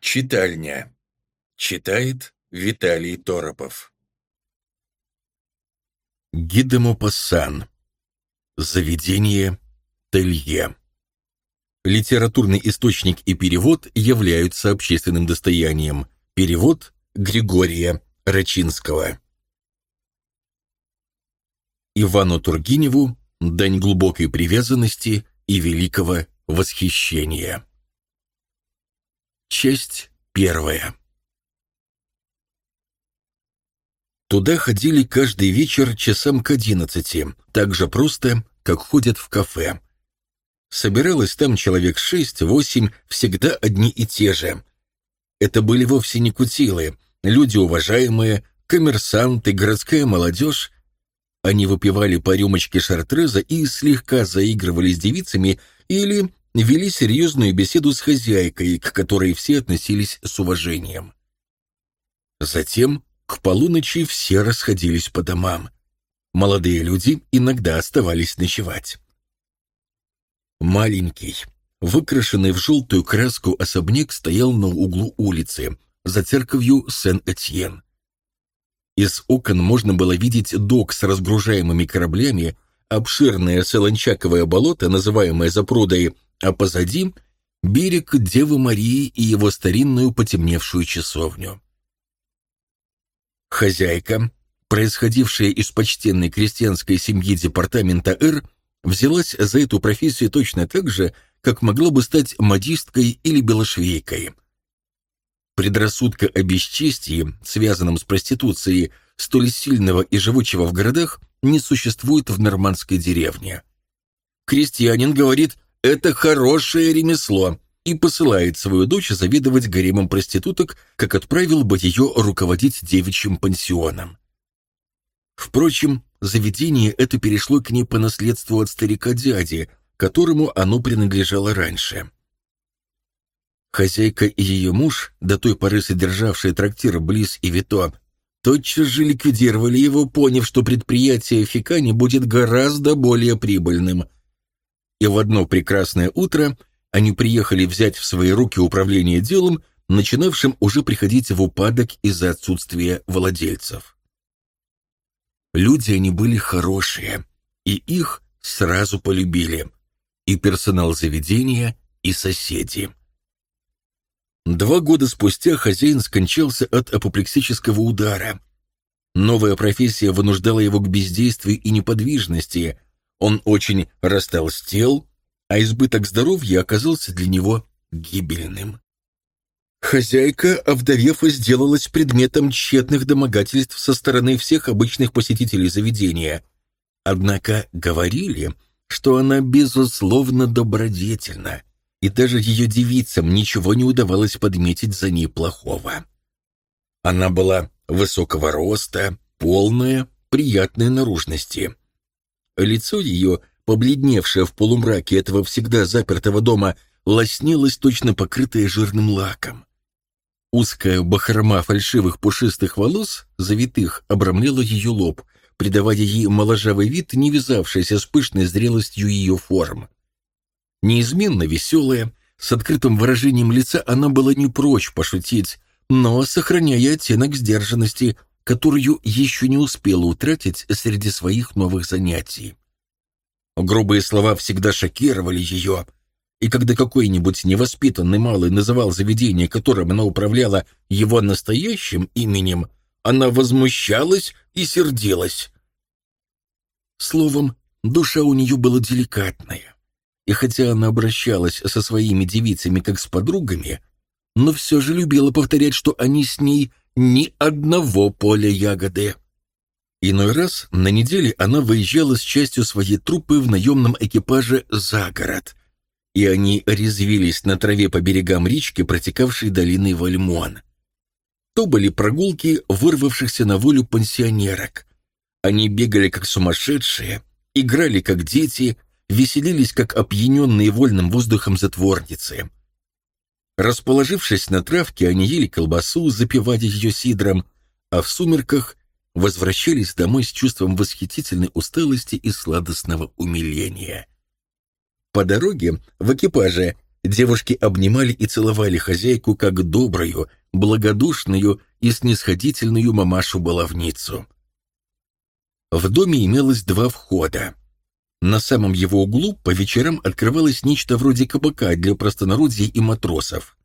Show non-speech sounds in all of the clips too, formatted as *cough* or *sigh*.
Читальня. Читает Виталий Торопов. Гидемопассан. Заведение Телье. Литературный источник и перевод являются общественным достоянием. Перевод Григория Рачинского. Ивану Тургеневу дань глубокой привязанности и великого восхищения. Часть первая. Туда ходили каждый вечер часам к одиннадцати, так же просто, как ходят в кафе. Собиралось там человек шесть-восемь, всегда одни и те же. Это были вовсе не кутилы, люди уважаемые, коммерсанты, городская молодежь. Они выпивали по рюмочке шартреза и слегка заигрывали с девицами или вели серьезную беседу с хозяйкой, к которой все относились с уважением. Затем к полуночи все расходились по домам. Молодые люди иногда оставались ночевать. Маленький, выкрашенный в желтую краску особняк стоял на углу улицы, за церковью Сен-Этьен. Из окон можно было видеть док с разгружаемыми кораблями, обширное солончаковое болото, называемое запрудой, а позади — берег Девы Марии и его старинную потемневшую часовню. Хозяйка, происходившая из почтенной крестьянской семьи департамента Р, взялась за эту профессию точно так же, как могла бы стать модисткой или белошвейкой. Предрассудка о бесчестии, связанном с проституцией, столь сильного и живучего в городах, не существует в нормандской деревне. Крестьянин говорит «это хорошее ремесло», и посылает свою дочь заведовать гаремом проституток, как отправил бы ее руководить девичьим пансионом. Впрочем, заведение это перешло к ней по наследству от старика-дяди, которому оно принадлежало раньше. Хозяйка и ее муж, до той поры содержавшие трактир Близ и Вито, тотчас же ликвидировали его, поняв, что предприятие Фикани будет гораздо более прибыльным. И в одно прекрасное утро – они приехали взять в свои руки управление делом, начинавшим уже приходить в упадок из-за отсутствия владельцев. Люди они были хорошие, и их сразу полюбили. И персонал заведения, и соседи. Два года спустя хозяин скончался от апоплексического удара. Новая профессия вынуждала его к бездействию и неподвижности. Он очень растолстел, а избыток здоровья оказался для него гибельным. Хозяйка, овдовев, сделалась предметом тщетных домогательств со стороны всех обычных посетителей заведения. Однако говорили, что она безусловно добродетельна, и даже ее девицам ничего не удавалось подметить за ней плохого. Она была высокого роста, полная, приятной наружности. Лицо ее побледневшая в полумраке этого всегда запертого дома, лоснилась точно покрытая жирным лаком. Узкая бахрома фальшивых пушистых волос, завитых, обрамляла ее лоб, придавая ей моложавый вид, не вязавшийся с пышной зрелостью ее форм. Неизменно веселая, с открытым выражением лица она была не прочь пошутить, но сохраняя оттенок сдержанности, которую еще не успела утратить среди своих новых занятий. Грубые слова всегда шокировали ее, и когда какой-нибудь невоспитанный малый называл заведение, которым она управляла, его настоящим именем, она возмущалась и сердилась. Словом, душа у нее была деликатная, и хотя она обращалась со своими девицами как с подругами, но все же любила повторять, что они с ней ни одного поля ягоды. Иной раз на неделе она выезжала с частью своей труппы в наемном экипаже за город, и они резвились на траве по берегам речки, протекавшей долиной Вальмон. То были прогулки вырвавшихся на волю пансионерок. Они бегали как сумасшедшие, играли как дети, веселились как опьяненные вольным воздухом затворницы. Расположившись на травке, они ели колбасу, запивая ее сидром, а в сумерках возвращались домой с чувством восхитительной усталости и сладостного умиления. По дороге в экипаже девушки обнимали и целовали хозяйку как добрую, благодушную и снисходительную мамашу-баловницу. В доме имелось два входа. На самом его углу по вечерам открывалось нечто вроде кабака для простонародья и матросов.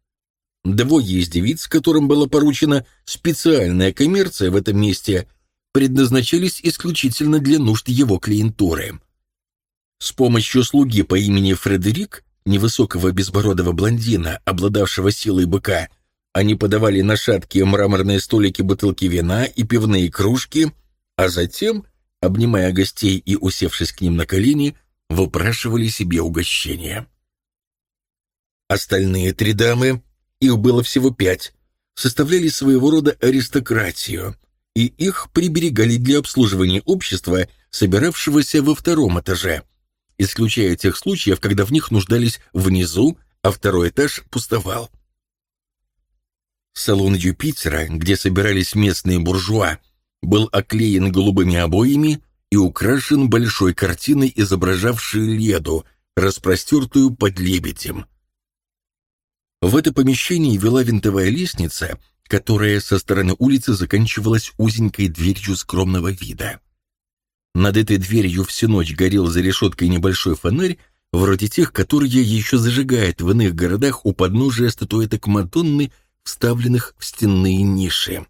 Двое из девиц, которым была поручена специальная коммерция в этом месте, предназначались исключительно для нужд его клиентуры. С помощью слуги по имени Фредерик, невысокого безбородого блондина, обладавшего силой быка, они подавали на шаткие мраморные столики бутылки вина и пивные кружки, а затем, обнимая гостей и усевшись к ним на колени, выпрашивали себе угощение. Остальные три дамы, их было всего пять, составляли своего рода аристократию, и их приберегали для обслуживания общества, собиравшегося во втором этаже – исключая тех случаев, когда в них нуждались внизу, а второй этаж пустовал. Салон Юпитера, где собирались местные буржуа, был оклеен голубыми обоями и украшен большой картиной, изображавшей леду, распростертую под лебедем. В это помещение вела винтовая лестница, которая со стороны улицы заканчивалась узенькой дверью скромного вида. Над этой дверью всю ночь горел за решеткой небольшой фонарь, вроде тех, которые еще зажигают в иных городах у подножия статуэток Мадонны, вставленных в стенные ниши.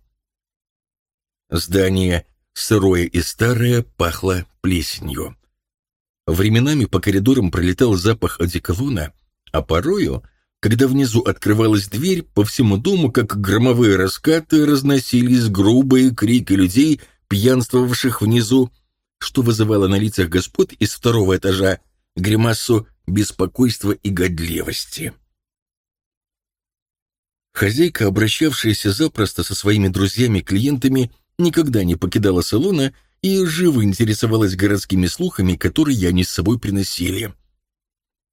Здание, сырое и старое, пахло плесенью. Временами по коридорам пролетал запах одеколона, а порою, когда внизу открывалась дверь, по всему дому, как громовые раскаты, разносились грубые крики людей, пьянствовавших внизу, что вызывало на лицах господ из второго этажа гримасу беспокойства и годливости. Хозяйка, обращавшаяся запросто со своими друзьями-клиентами, никогда не покидала салона и живо интересовалась городскими слухами, которые они с собой приносили.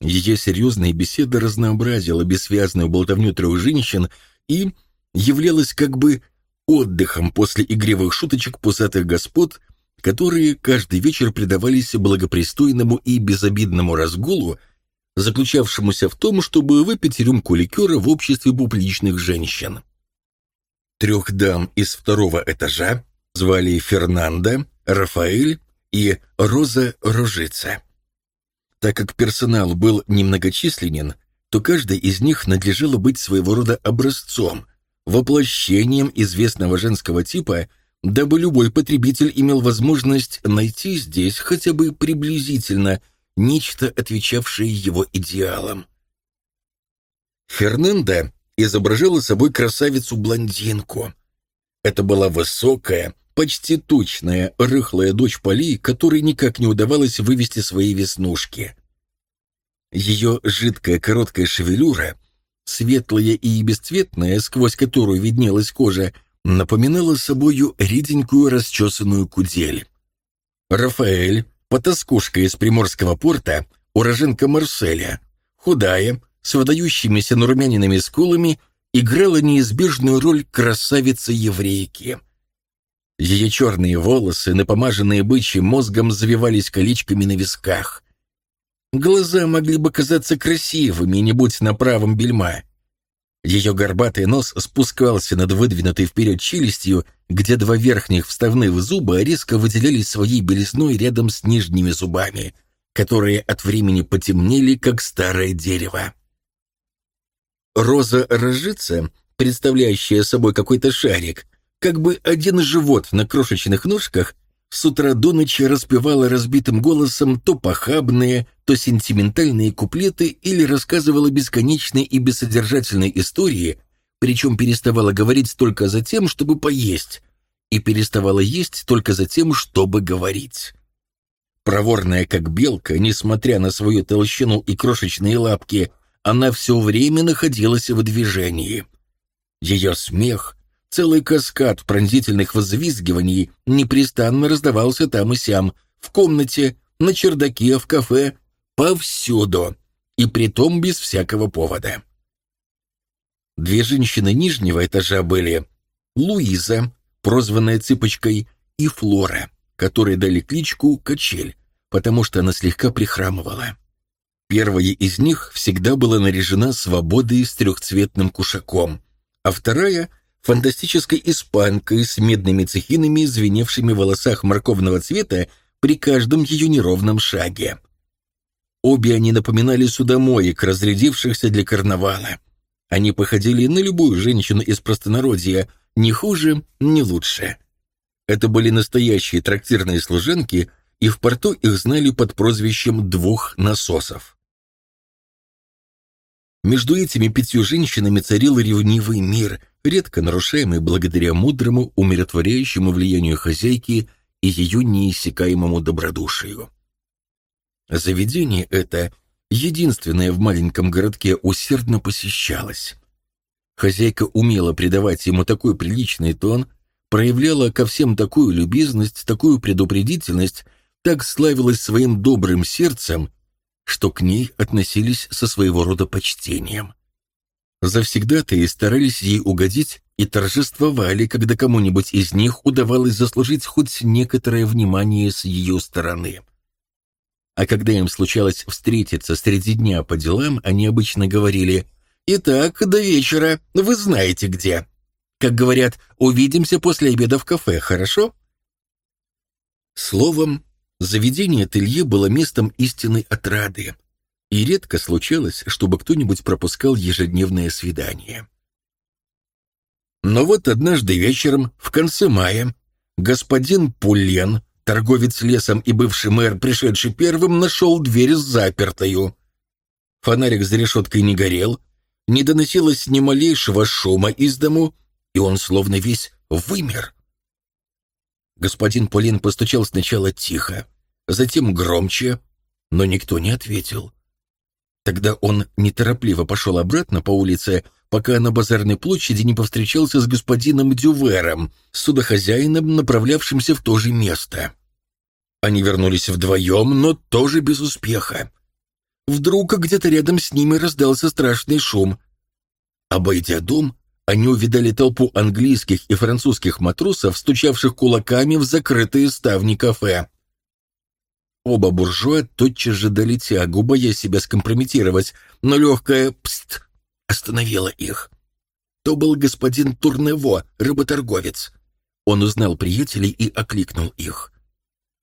Ее серьезная беседа разнообразила бессвязную болтовню трех женщин и являлась как бы отдыхом после игривых шуточек пусатых господ, которые каждый вечер предавались благопристойному и безобидному разгулу, заключавшемуся в том, чтобы выпить рюмку ликера в обществе публичных женщин. Трех дам из второго этажа звали Фернанда, Рафаэль и Роза Рожица. Так как персонал был немногочисленен, то каждой из них надлежало быть своего рода образцом, воплощением известного женского типа – дабы любой потребитель имел возможность найти здесь хотя бы приблизительно нечто, отвечавшее его идеалам. Фернанда изображала собой красавицу-блондинку. Это была высокая, почти тучная, рыхлая дочь Поли, которой никак не удавалось вывести свои веснушки. Ее жидкая короткая шевелюра, светлая и бесцветная, сквозь которую виднелась кожа, напоминала собою реденькую расчесанную кудель. Рафаэль, потаскушка из Приморского порта, уроженка Марселя, худая, с выдающимися нарумяненными скулами, играла неизбежную роль красавицы-еврейки. Ее черные волосы, напомаженные бычьим мозгом, завивались колечками на висках. Глаза могли бы казаться красивыми, не будь на правом бельма. Ее горбатый нос спускался над выдвинутой вперед челюстью, где два верхних вставных зуба резко выделялись своей белизной рядом с нижними зубами, которые от времени потемнели, как старое дерево. Роза рожица, представляющая собой какой-то шарик, как бы один живот на крошечных ножках, с утра до ночи распевала разбитым голосом то похабные, то сентиментальные куплеты или рассказывала бесконечные и бессодержательные истории, причем переставала говорить только за тем, чтобы поесть, и переставала есть только за тем, чтобы говорить. Проворная как белка, несмотря на свою толщину и крошечные лапки, она все время находилась в движении. Ее смех — Целый каскад пронзительных взвизгиваний непрестанно раздавался там и сям, в комнате, на чердаке, в кафе, повсюду, и притом без всякого повода. Две женщины нижнего этажа были Луиза, прозванная Цыпочкой, и Флора, которой дали кличку Качель, потому что она слегка прихрамывала. Первая из них всегда была наряжена свободой с трехцветным кушаком, а вторая — фантастической испанкой с медными цехинами, звеневшими в волосах морковного цвета при каждом ее неровном шаге. Обе они напоминали судомоек, разрядившихся для карнавала. Они походили на любую женщину из простонародья, ни хуже, ни лучше. Это были настоящие трактирные служенки, и в порту их знали под прозвищем «двух насосов». Между этими пятью женщинами царил ревнивый мир, редко нарушаемый благодаря мудрому, умиротворяющему влиянию хозяйки и ее неиссякаемому добродушию. Заведение это, единственное в маленьком городке, усердно посещалось. Хозяйка умела придавать ему такой приличный тон, проявляла ко всем такую любезность, такую предупредительность, так славилась своим добрым сердцем, что к ней относились со своего рода почтением. Завсегда-то и старались ей угодить и торжествовали, когда кому-нибудь из них удавалось заслужить хоть некоторое внимание с ее стороны. А когда им случалось встретиться среди дня по делам, они обычно говорили «Итак, до вечера, вы знаете где». Как говорят, увидимся после обеда в кафе, хорошо? Словом, заведение ателье было местом истинной отрады, и редко случалось, чтобы кто-нибудь пропускал ежедневное свидание. Но вот однажды вечером, в конце мая, господин Пулен Торговец лесом и бывший мэр, пришедший первым, нашел дверь запертою. Фонарик за решеткой не горел, не доносилось ни малейшего шума из дому, и он словно весь вымер. Господин Полин постучал сначала тихо, затем громче, но никто не ответил. Тогда он неторопливо пошел обратно по улице, пока на базарной площади не повстречался с господином Дювером, судохозяином, направлявшимся в то же место. Они вернулись вдвоем, но тоже без успеха. Вдруг где-то рядом с ними раздался страшный шум. Обойдя дом, они увидали толпу английских и французских матросов, стучавших кулаками в закрытые ставни кафе. Оба буржуа тотчас же дали тягу, боясь себя скомпрометировать, но легкая «пст» остановила их. То был господин Турнево, рыботорговец. Он узнал приятелей и окликнул их.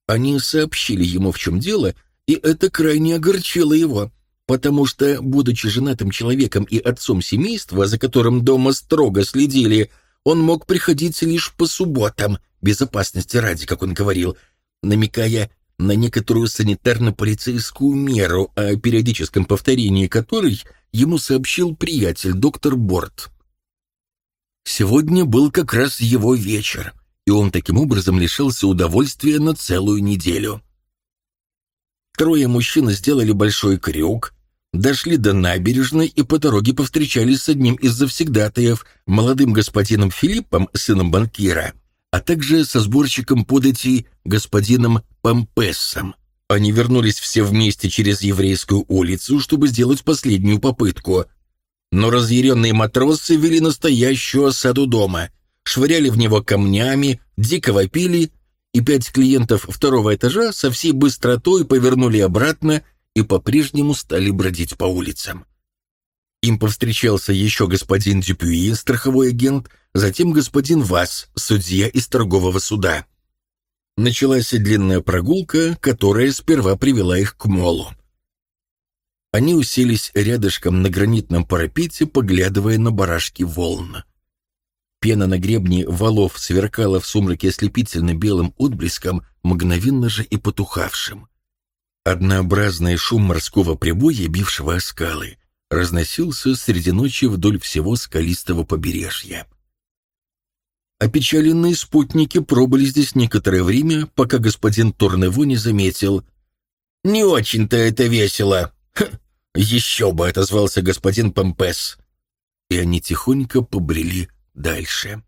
Они сообщили ему, в чем дело, и это крайне огорчило его, потому что, будучи женатым человеком и отцом семейства, за которым дома строго следили, он мог приходить лишь по субботам, безопасности ради, как он говорил, намекая на некоторую санитарно-полицейскую меру, о периодическом повторении которой ему сообщил приятель доктор Борт. Сегодня был как раз его вечер, и он таким образом лишился удовольствия на целую неделю. Трое мужчин сделали большой крюк, дошли до набережной и по дороге повстречались с одним из завсегдатаев, молодым господином Филиппом, сыном банкира, а также со сборщиком податей господином Помпессом. Они вернулись все вместе через еврейскую улицу, чтобы сделать последнюю попытку. Но разъяренные матросы вели настоящую осаду дома, швыряли в него камнями, дико вопили, и пять клиентов второго этажа со всей быстротой повернули обратно и по-прежнему стали бродить по улицам. Им повстречался еще господин Дюпюи, страховой агент, затем господин Вас, судья из торгового суда. Началась длинная прогулка, которая сперва привела их к молу. Они уселись рядышком на гранитном парапете, поглядывая на барашки волн. Пена на гребне валов сверкала в сумраке ослепительно белым отблеском, мгновенно же и потухавшим. Однообразный шум морского прибоя, бившего о скалы, разносился среди ночи вдоль всего скалистого побережья. Опечаленные спутники пробыли здесь некоторое время, пока господин Турнево не заметил. «Не очень-то это весело!» Ха, «Еще бы!» — отозвался господин Помпес. И они тихонько побрели дальше.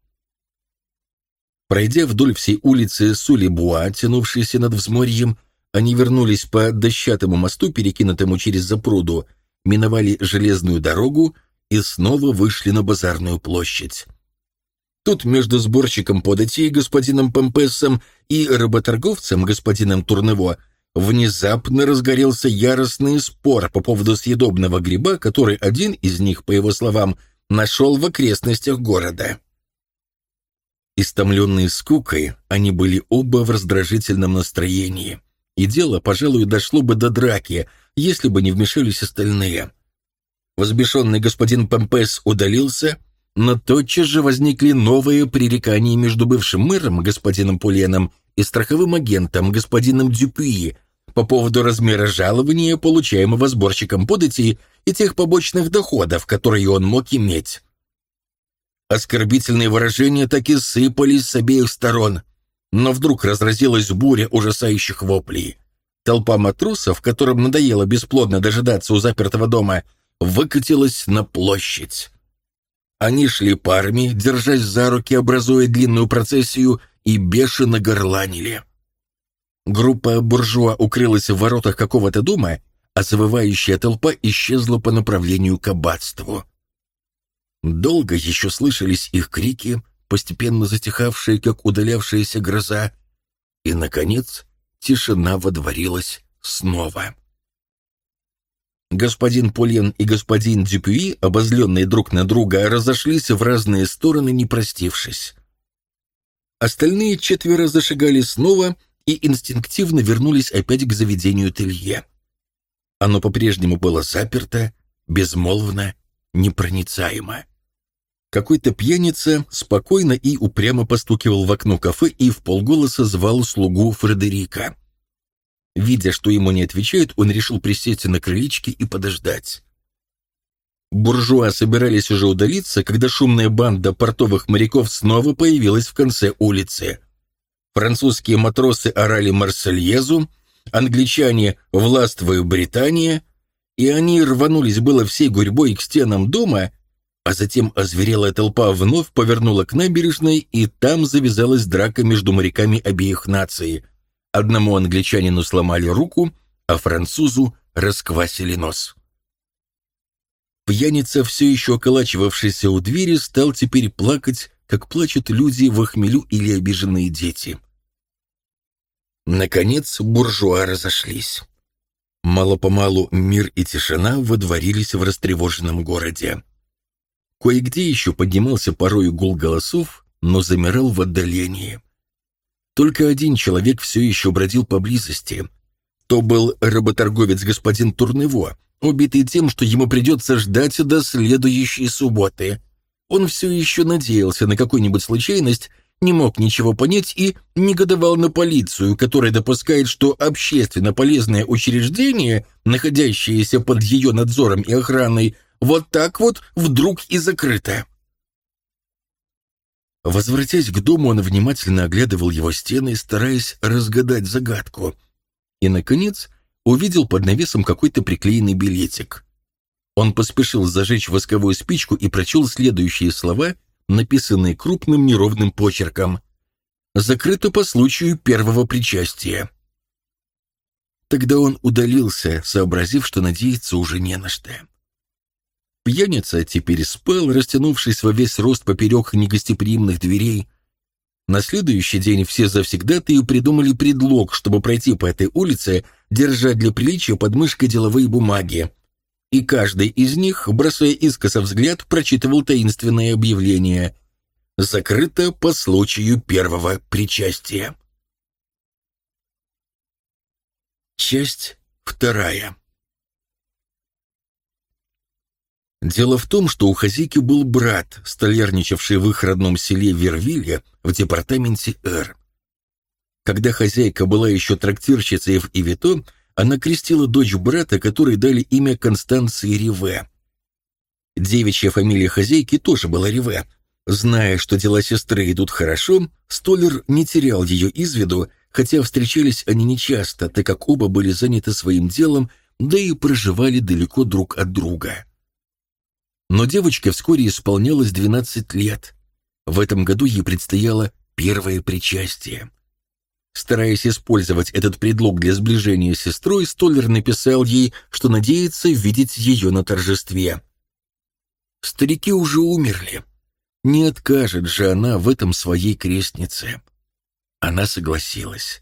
Пройдя вдоль всей улицы Сулибуа, тянувшейся над взморьем, они вернулись по дощатому мосту, перекинутому через запруду, миновали железную дорогу и снова вышли на базарную площадь. Тут между сборщиком податей господином Помпесом и работорговцем господином Турнево внезапно разгорелся яростный спор по поводу съедобного гриба, который один из них, по его словам, нашел в окрестностях города. Истомленные скукой, они были оба в раздражительном настроении. И дело, пожалуй, дошло бы до драки, если бы не вмешались остальные. Возбешенный господин Помпес удалился, но тотчас же возникли новые пререкания между бывшим мэром, господином Пуленом, и страховым агентом, господином Дюпюи, по поводу размера жалования, получаемого сборщиком податей, и тех побочных доходов, которые он мог иметь. Оскорбительные выражения так и сыпались с обеих сторон, но вдруг разразилась буря ужасающих воплей. Толпа матросов, которым надоело бесплодно дожидаться у запертого дома, выкатилась на площадь. Они шли парами, держась за руки, образуя длинную процессию, и бешено горланили. Группа буржуа укрылась в воротах какого-то дома, а завывающая толпа исчезла по направлению к аббатству. Долго еще слышались их крики, постепенно затихавшие, как удалявшаяся гроза, и, наконец, тишина водворилась снова. Господин Полен и господин Дюпюи, обозленные друг на друга, разошлись в разные стороны, не простившись. Остальные четверо зашагали снова и инстинктивно вернулись опять к заведению Телье. Оно по-прежнему было заперто, безмолвно, непроницаемо. Какой-то пьяница спокойно и упрямо постукивал в окно кафе и в полголоса звал слугу Фредерика. Видя, что ему не отвечают, он решил присесть на крылечке и подождать. Буржуа собирались уже удалиться, когда шумная банда портовых моряков снова появилась в конце улицы. Французские матросы орали Марсельезу, англичане «Властвую Британия», и они рванулись было всей гурьбой к стенам дома, а затем озверелая толпа вновь повернула к набережной, и там завязалась драка между моряками обеих наций. Одному англичанину сломали руку, а французу расквасили нос. Пьяница, все еще околачивавшийся у двери, стал теперь плакать, как плачут люди в охмелю или обиженные дети. Наконец буржуа разошлись. Мало-помалу мир и тишина водворились в растревоженном городе. Кое-где еще поднимался порой гул голосов, но замирал в отдалении. Только один человек все еще бродил поблизости. То был работорговец господин Турнево, убитый тем, что ему придется ждать до следующей субботы. Он все еще надеялся на какую-нибудь случайность не мог ничего понять и негодовал на полицию, которая допускает, что общественно полезное учреждение, находящееся под ее надзором и охраной, вот так вот вдруг и закрыто. Возвратясь к дому, он внимательно оглядывал его стены, стараясь разгадать загадку. И, наконец, увидел под навесом какой-то приклеенный билетик. Он поспешил зажечь восковую спичку и прочел следующие слова — написанный крупным неровным почерком. «Закрыто по случаю первого причастия». Тогда он удалился, сообразив, что надеяться уже не на что. Пьяница теперь спал, растянувшись во весь рост поперек негостеприимных дверей. На следующий день все завсегдатые придумали предлог, чтобы пройти по этой улице, держа для приличия под мышкой деловые бумаги и каждый из них, бросая искоса взгляд, прочитывал таинственное объявление «Закрыто по случаю первого причастия». Часть вторая. Дело в том, что у хозяйки был брат, столярничавший в их родном селе Вервиле в департаменте Р. Когда хозяйка была еще трактирщицей в Ивито, она крестила дочь брата, которой дали имя Констанции Риве. Девичья фамилия хозяйки тоже была Риве. Зная, что дела сестры идут хорошо, Столер не терял ее из виду, хотя встречались они нечасто, так как оба были заняты своим делом, да и проживали далеко друг от друга. Но девочке вскоре исполнялось 12 лет. В этом году ей предстояло первое причастие. Стараясь использовать этот предлог для сближения с сестрой, Столлер написал ей, что надеется видеть ее на торжестве. Старики уже умерли. Не откажет же она в этом своей крестнице. Она согласилась.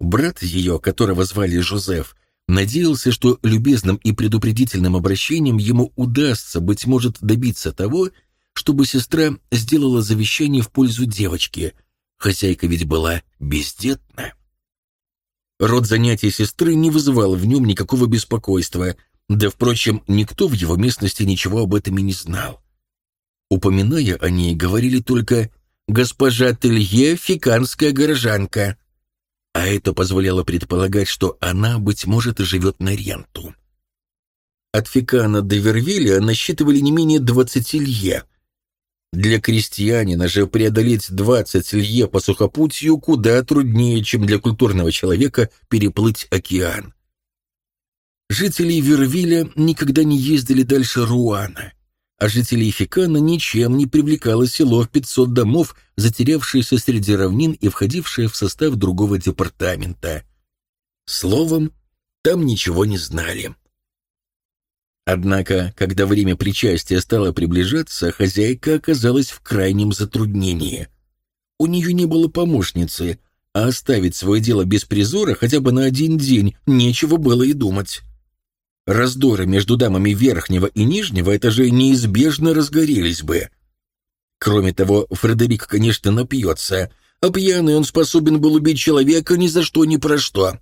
Брат ее, которого звали Жозеф, надеялся, что любезным и предупредительным обращением ему удастся, быть может, добиться того, чтобы сестра сделала завещание в пользу девочки. Хозяйка ведь была бездетна. Род занятий сестры не вызывал в нем никакого беспокойства, да, впрочем, никто в его местности ничего об этом и не знал. Упоминая о ней, говорили только «госпожа Телье, фиканская горожанка», а это позволяло предполагать, что она, быть может, живет на ренту. От Фикана до Вервиля насчитывали не менее 20 лье. Для крестьянина же преодолеть 20 лье по сухопутью куда труднее, чем для культурного человека переплыть океан. Жители Вервиля никогда не ездили дальше Руана — а жителей Фикана ничем не привлекало село в 500 домов, затерявшееся среди равнин и входившее в состав другого департамента. Словом, там ничего не знали. Однако, когда время причастия стало приближаться, хозяйка оказалась в крайнем затруднении. У нее не было помощницы, а оставить свое дело без призора хотя бы на один день нечего было и думать. Раздоры между дамами верхнего и нижнего этажей неизбежно разгорелись бы. Кроме того, Фредерик, конечно, напьется, а пьяный он способен был убить человека ни за что ни про что.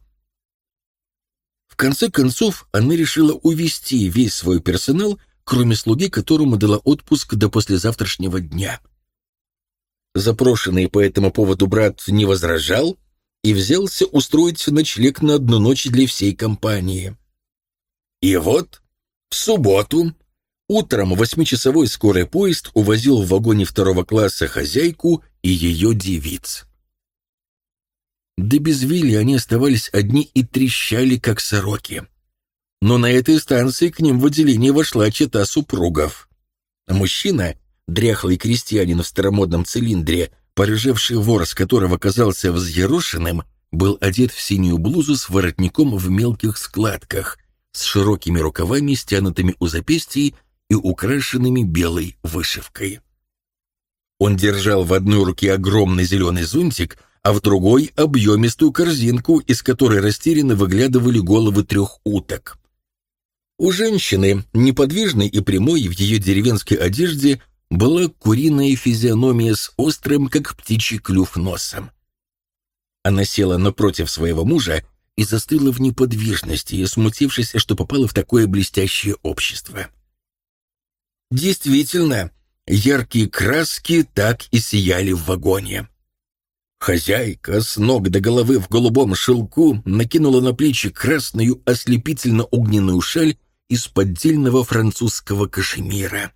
В конце концов, она решила увести весь свой персонал, кроме слуги, которому дала отпуск до послезавтрашнего дня. Запрошенный по этому поводу брат не возражал и взялся устроить ночлег на одну ночь для всей компании. И вот в субботу утром восьмичасовой скорый поезд увозил в вагоне второго класса хозяйку и ее девиц. До Безвилля они оставались одни и трещали, как сороки. Но на этой станции к ним в отделение вошла чета супругов. Мужчина, дряхлый крестьянин в старомодном цилиндре, порыжевший вор, с которого казался взъерошенным, был одет в синюю блузу с воротником в мелких складках, с широкими рукавами, стянутыми у запястья и украшенными белой вышивкой. Он держал в одной руке огромный зеленый зонтик, а в другой — объемистую корзинку, из которой растерянно выглядывали головы трех уток. У женщины, неподвижной и прямой в ее деревенской одежде, была куриная физиономия с острым, как птичий клюв, носом. Она села напротив своего мужа и застыла в неподвижности, смутившись, что попала в такое блестящее общество. Действительно, яркие краски так и сияли в вагоне. Хозяйка с ног до головы в голубом шелку накинула на плечи красную ослепительно-огненную шаль из поддельного французского кашемира.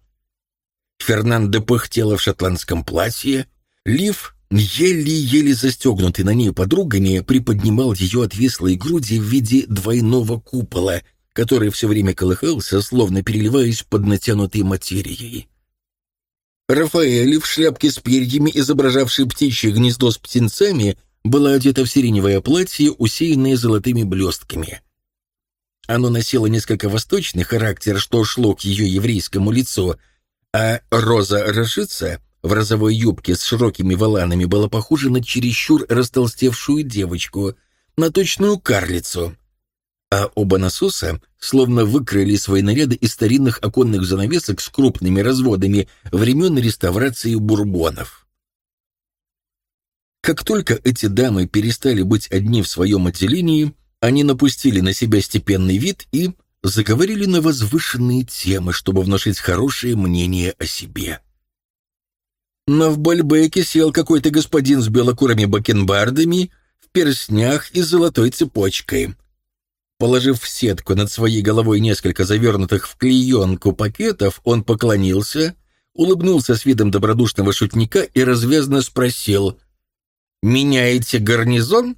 Фернандо пыхтела в шотландском платье, Лив еле-еле застегнутый на ней подругами, приподнимал ее отвислые груди в виде двойного купола, который все время колыхался, словно переливаясь под натянутой материей. Рафаэль в шляпке с перьями, изображавшей птичье гнездо с птенцами, была одета в сиреневое платье, усеянное золотыми блестками. Оно носило несколько восточный характер, что шло к ее еврейскому лицу, а Роза Рашица в розовой юбке с широкими воланами была похожа на чересчур растолстевшую девочку, на точную карлицу. А оба насоса словно выкрыли свои наряды из старинных оконных занавесок с крупными разводами времен реставрации бурбонов. Как только эти дамы перестали быть одни в своем отделении, они напустили на себя степенный вид и заговорили на возвышенные темы, чтобы внушить хорошее мнение о себе. Но в Бальбеке сел какой-то господин с белокурыми бакенбардами, в перстнях и золотой цепочкой. Положив в сетку над своей головой несколько завернутых в клеенку пакетов, он поклонился, улыбнулся с видом добродушного шутника и развязно спросил «Меняете гарнизон?»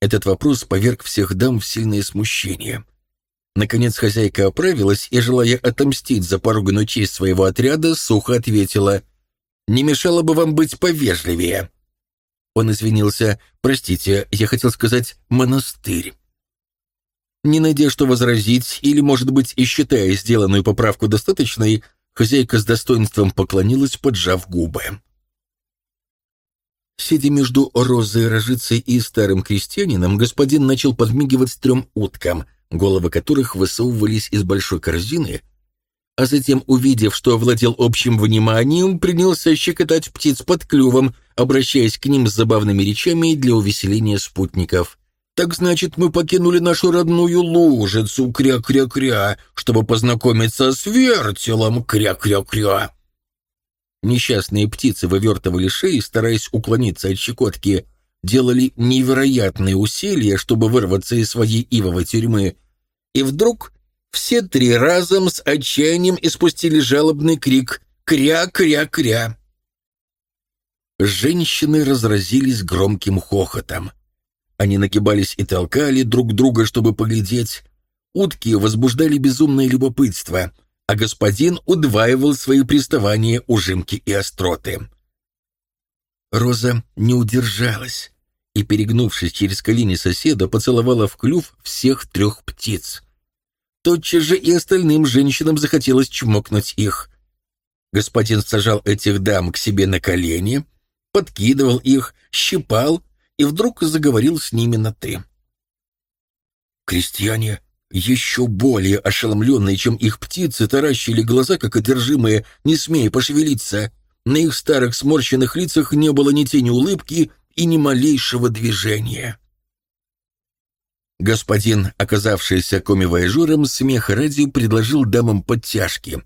Этот вопрос поверг всех дам в сильное смущение. Наконец хозяйка оправилась и, желая отомстить за поруганную честь своего отряда, сухо ответила не мешало бы вам быть повежливее». Он извинился. «Простите, я хотел сказать «монастырь». Не найдя что возразить, или, может быть, и считая сделанную поправку достаточной, хозяйка с достоинством поклонилась, поджав губы. Сидя между Розой Рожицей и старым крестьянином, господин начал подмигивать трем уткам, головы которых высовывались из большой корзины, а затем, увидев, что овладел общим вниманием, принялся щекотать птиц под клювом, обращаясь к ним с забавными речами для увеселения спутников. «Так значит, мы покинули нашу родную лужицу, кря-кря-кря, чтобы познакомиться с вертелом, кря-кря-кря». Несчастные птицы вывертывали шеи, стараясь уклониться от щекотки, делали невероятные усилия, чтобы вырваться из своей ивовой тюрьмы. И вдруг все три разом с отчаянием испустили жалобный крик «Кря-кря-кря!». Женщины разразились громким хохотом. Они нагибались и толкали друг друга, чтобы поглядеть. Утки возбуждали безумное любопытство — а господин удваивал свои приставания, ужимки и остроты. Роза не удержалась и, перегнувшись через колени соседа, поцеловала в клюв всех трех птиц. Тотчас же и остальным женщинам захотелось чмокнуть их. Господин сажал этих дам к себе на колени, подкидывал их, щипал и вдруг заговорил с ними на «ты». Крестьяне еще более ошеломленные, чем их птицы, таращили глаза, как одержимые, не смея пошевелиться. На их старых сморщенных лицах не было ни тени улыбки и ни малейшего движения. Господин, оказавшийся коми-вояжером, смеха ради предложил дамам подтяжки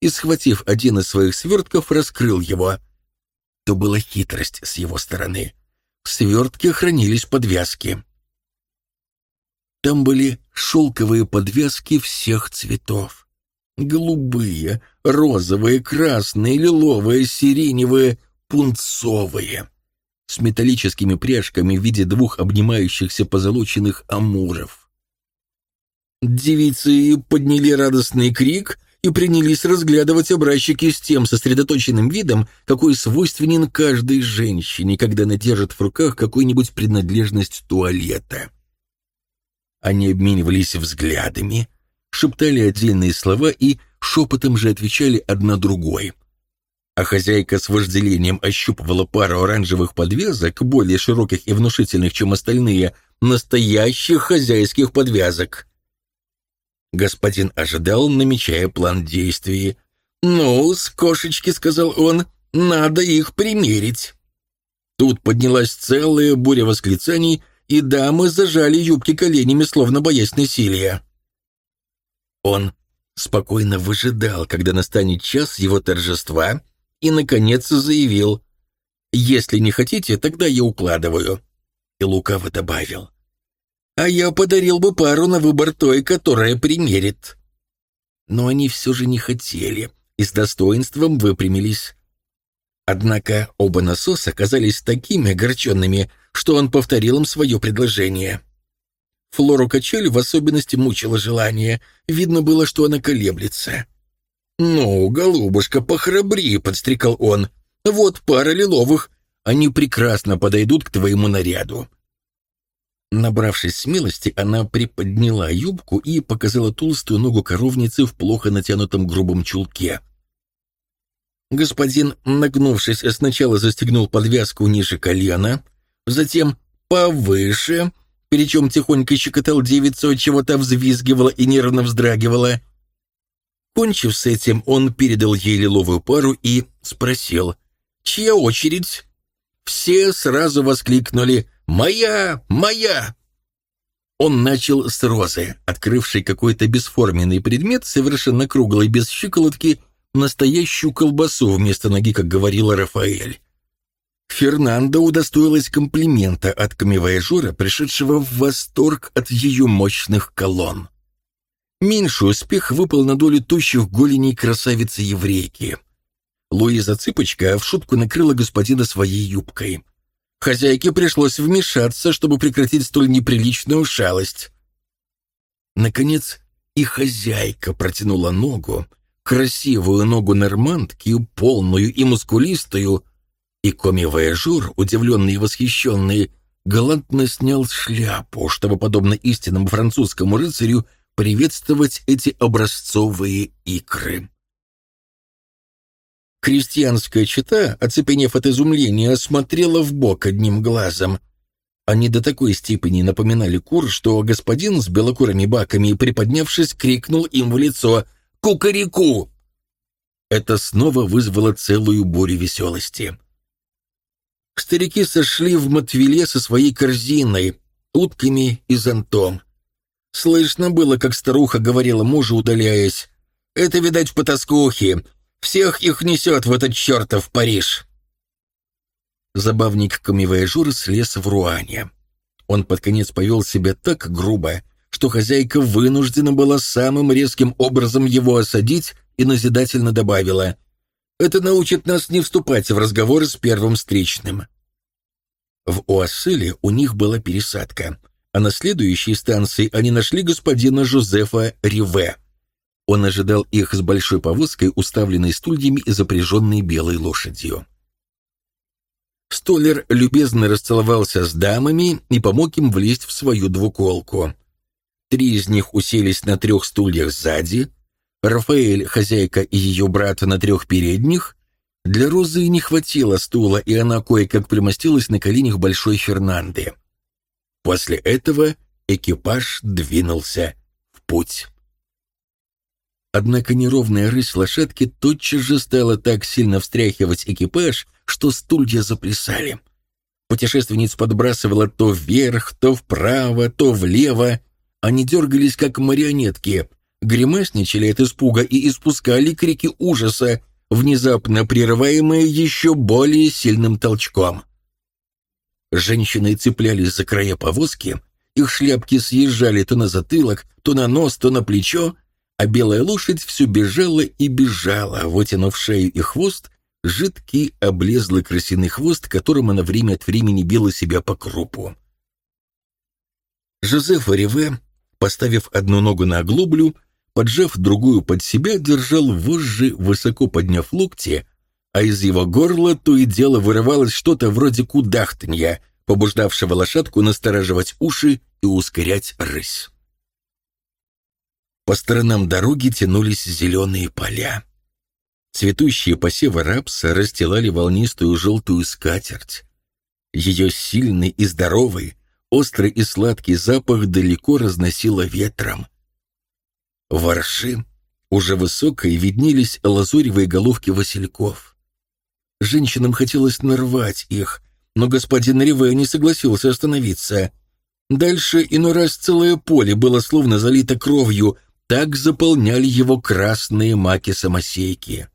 и, схватив один из своих свертков, раскрыл его. То была хитрость с его стороны. В свертке хранились подвязки. Там были шелковые подвязки всех цветов. Голубые, розовые, красные, лиловые, сиреневые, пунцовые. С металлическими пряжками в виде двух обнимающихся позолоченных амуров. Девицы подняли радостный крик и принялись разглядывать образчики с тем сосредоточенным видом, какой свойственен каждой женщине, когда она держит в руках какую-нибудь принадлежность туалета. Они обменивались взглядами, шептали отдельные слова и шепотом же отвечали одна другой. А хозяйка с вожделением ощупывала пару оранжевых подвязок, более широких и внушительных, чем остальные, настоящих хозяйских подвязок. Господин ожидал, намечая план действий. «Ну, с кошечки», — сказал он, — «надо их примерить». Тут поднялась целая буря восклицаний, и дамы зажали юбки коленями, словно боясь насилия. Он спокойно выжидал, когда настанет час его торжества, и, наконец, заявил, «Если не хотите, тогда я укладываю». И лукаво добавил, «А я подарил бы пару на выбор той, которая примерит». Но они все же не хотели и с достоинством выпрямились. Однако оба насоса оказались такими огорченными, что он повторил им свое предложение. Флору Качель в особенности мучило желание. Видно было, что она колеблется. «Ну, голубушка, похрабри», — подстрекал он. «Вот пара лиловых. Они прекрасно подойдут к твоему наряду». Набравшись смелости, она приподняла юбку и показала толстую ногу коровницы в плохо натянутом грубом чулке. Господин, нагнувшись, сначала застегнул подвязку ниже колена, затем повыше, причем тихонько щекотал девицу, чего-то взвизгивала и нервно вздрагивала. Кончив с этим, он передал ей лиловую пару и спросил, «Чья очередь?» Все сразу воскликнули «Моя! Моя!» Он начал с розы, открывшей какой-то бесформенный предмет, совершенно круглый, без щиколотки, настоящую колбасу вместо ноги, как говорила Рафаэль. Фернандо удостоилась комплимента от камевояжура, пришедшего в восторг от ее мощных колонн. Меньший успех выпал на долю тощих голеней красавицы-еврейки. Луиза Цыпочка в шутку накрыла господина своей юбкой. Хозяйке пришлось вмешаться, чтобы прекратить столь неприличную шалость. Наконец, и хозяйка протянула ногу, красивую ногу нормандки, полную и мускулистую, и коми-вояжур, удивленный и восхищенный, галантно снял шляпу, чтобы, подобно истинному французскому рыцарю, приветствовать эти образцовые икры. Крестьянская чита, оцепенев от изумления, смотрела в бок одним глазом. Они до такой степени напоминали кур, что господин с белокурыми баками, приподнявшись, крикнул им в лицо «Кукареку!». Это снова вызвало целую бурю веселости. Старики сошли в Матвиле со своей корзиной, утками и зонтом. Слышно было, как старуха говорила мужу, удаляясь. «Это, видать, потаскухи. Всех их несет в этот чертов Париж». Забавник камевояжур слез в руане. Он под конец повел себя так грубо, что хозяйка вынуждена была самым резким образом его осадить и назидательно добавила «Это научит нас не вступать в разговоры с первым встречным». В Уассыле у них была пересадка, а на следующей станции они нашли господина Жозефа Риве. Он ожидал их с большой повозкой, уставленной стульями и запряженной белой лошадью. Столер любезно расцеловался с дамами и помог им влезть в свою двуколку. Три из них уселись на трех стульях сзади, Рафаэль, хозяйка и ее брат на трех передних. Для Розы не хватило стула, и она кое-как примостилась на коленях большой Фернанды. После этого экипаж двинулся в путь. Однако неровная рысь лошадки тотчас же стала так сильно встряхивать экипаж, что стулья заплясали. Путешественниц подбрасывала то вверх, то вправо, то влево. Они дергались, как марионетки, гримасничали от испуга и испускали крики ужаса, внезапно прерываемые еще более сильным толчком. Женщины цеплялись за края повозки, их шляпки съезжали то на затылок, то на нос, то на плечо, а белая лошадь все бежала и бежала, вытянув шею и хвост, жидкий, облезлый крысиный хвост, которым она время от времени била себя по крупу. Жозеф Реве, поставив одну ногу на оглоблю, поджав другую под себя, держал вожжи, высоко подняв локти, а из его горла то и дело вырывалось что-то вроде кудахтанья, побуждавшего лошадку настораживать уши и ускорять рысь. По сторонам дороги тянулись зеленые поля. Цветущие посевы рапса расстилали волнистую желтую скатерть. Ее сильный и здоровый, острый и сладкий запах далеко разносило ветром. Ворши, уже высокой, виднелись лазуревые головки васильков. Женщинам хотелось нарвать их, но господин Риве не согласился остановиться. Дальше иной раз целое поле было словно залито кровью, так заполняли его красные маки-самосейки.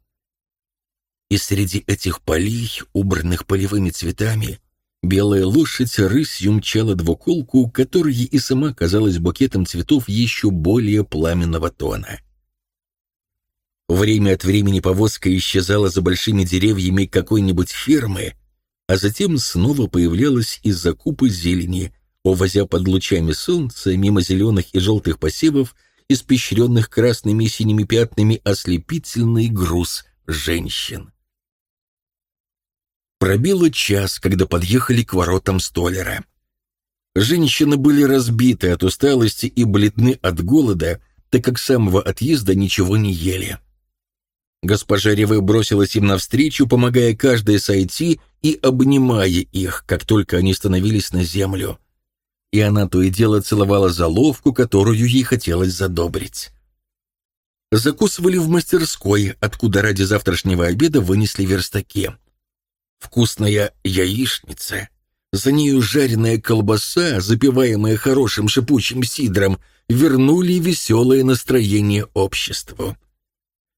И среди этих полей, убранных полевыми цветами, белая лошадь рысью мчала двуколку, которая и сама казалась букетом цветов еще более пламенного тона. Время от времени повозка исчезала за большими деревьями какой-нибудь фермы, а затем снова появлялась из-за купы зелени, увозя под лучами солнца мимо зеленых и желтых посевов испещренных красными и синими пятнами, ослепительный груз женщин. Пробило час, когда подъехали к воротам столера. Женщины были разбиты от усталости и бледны от голода, так как с самого отъезда ничего не ели. Госпожа Реве бросилась им навстречу, помогая каждой сойти и обнимая их, как только они становились на землю и она то и дело целовала заловку, которую ей хотелось задобрить. Закусывали в мастерской, откуда ради завтрашнего обеда вынесли верстаки. Вкусная яичница, за нею жареная колбаса, запиваемая хорошим шипучим сидром, вернули веселое настроение обществу.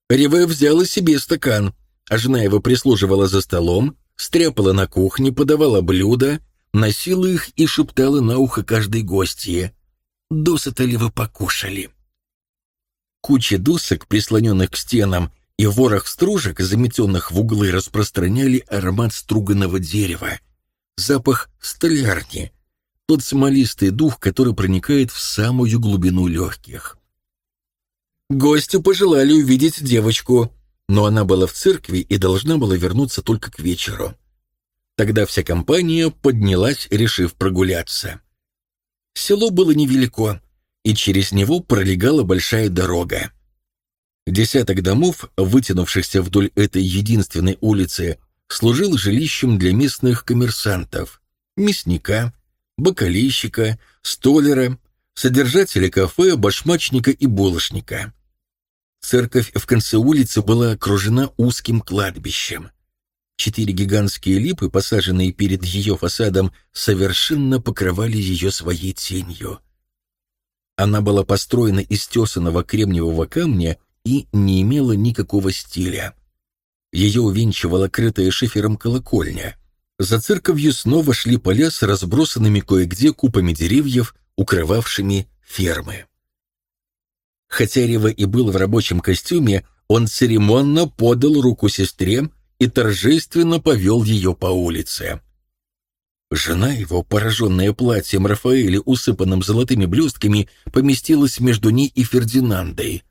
Реве взяла себе стакан, а жена его прислуживала за столом, стряпала на кухне, подавала блюда, носила их и шептала на ухо каждой гостье. «Досыта ли вы покушали?» Куча досок, прислоненных к стенам, и ворох стружек, заметенных в углы, распространяли аромат струганного дерева. Запах столярни, тот смолистый дух, который проникает в самую глубину легких. Гостю пожелали увидеть девочку, но она была в церкви и должна была вернуться только к вечеру. Тогда вся компания поднялась, решив прогуляться. Село было невелико, и через него пролегала большая дорога. Десяток домов, вытянувшихся вдоль этой единственной улицы, служил жилищем для местных коммерсантов, мясника, бакалейщика, столера, содержателя кафе, башмачника и булочника. Церковь в конце улицы была окружена узким кладбищем. Четыре гигантские липы, посаженные перед ее фасадом, совершенно покрывали ее своей тенью. Она была построена из тесаного кремниевого камня и не имела никакого стиля. Ее увенчивала крытая шифером колокольня. За церковью снова шли поля с разбросанными кое-где купами деревьев, укрывавшими фермы. Хотя Рева и был в рабочем костюме, он церемонно подал руку сестре и торжественно повел ее по улице. Жена его, пораженная платьем Рафаэля, усыпанным золотыми блестками, поместилась между ней и Фердинандой.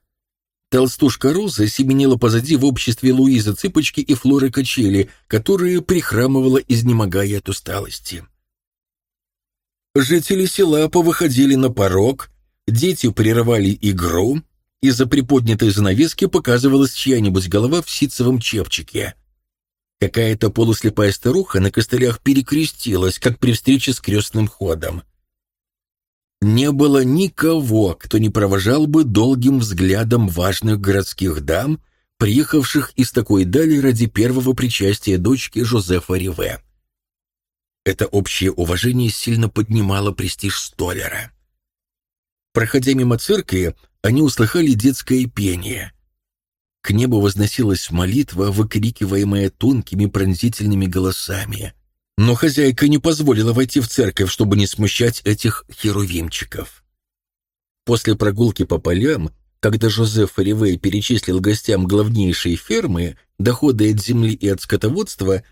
Толстушка Роза семенила позади в обществе Луизы Цыпочки и Флоры Качели, которая прихрамывала, изнемогая от усталости. Жители села повыходили на порог, дети прерывали игру, из-за приподнятой занавески показывалась чья-нибудь голова в ситцевом чепчике. Какая-то полуслепая старуха на костылях перекрестилась, как при встрече с крестным ходом. Не было никого, кто не провожал бы долгим взглядом важных городских дам, приехавших из такой дали ради первого причастия дочки Жозефа Риве. Это общее уважение сильно поднимало престиж Столера. Проходя мимо церкви, они услыхали детское пение. К небу возносилась молитва, выкрикиваемая тонкими пронзительными голосами. Но хозяйка не позволила войти в церковь, чтобы не смущать этих херувимчиков. После прогулки по полям, когда Жозеф Фаривей перечислил гостям главнейшие фермы, доходы от земли и от скотоводства,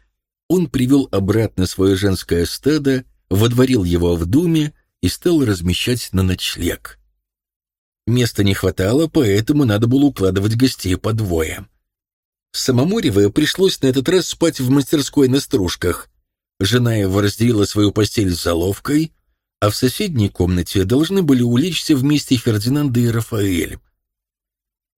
он привел обратно свое женское стадо, водворил его в доме и стал размещать на ночлег. Места не хватало, поэтому надо было укладывать гостей по двое. Самому Реве пришлось на этот раз спать в мастерской на стружках. Жена его разделила свою постель с заловкой, а в соседней комнате должны были улечься вместе Фердинанд и Рафаэль.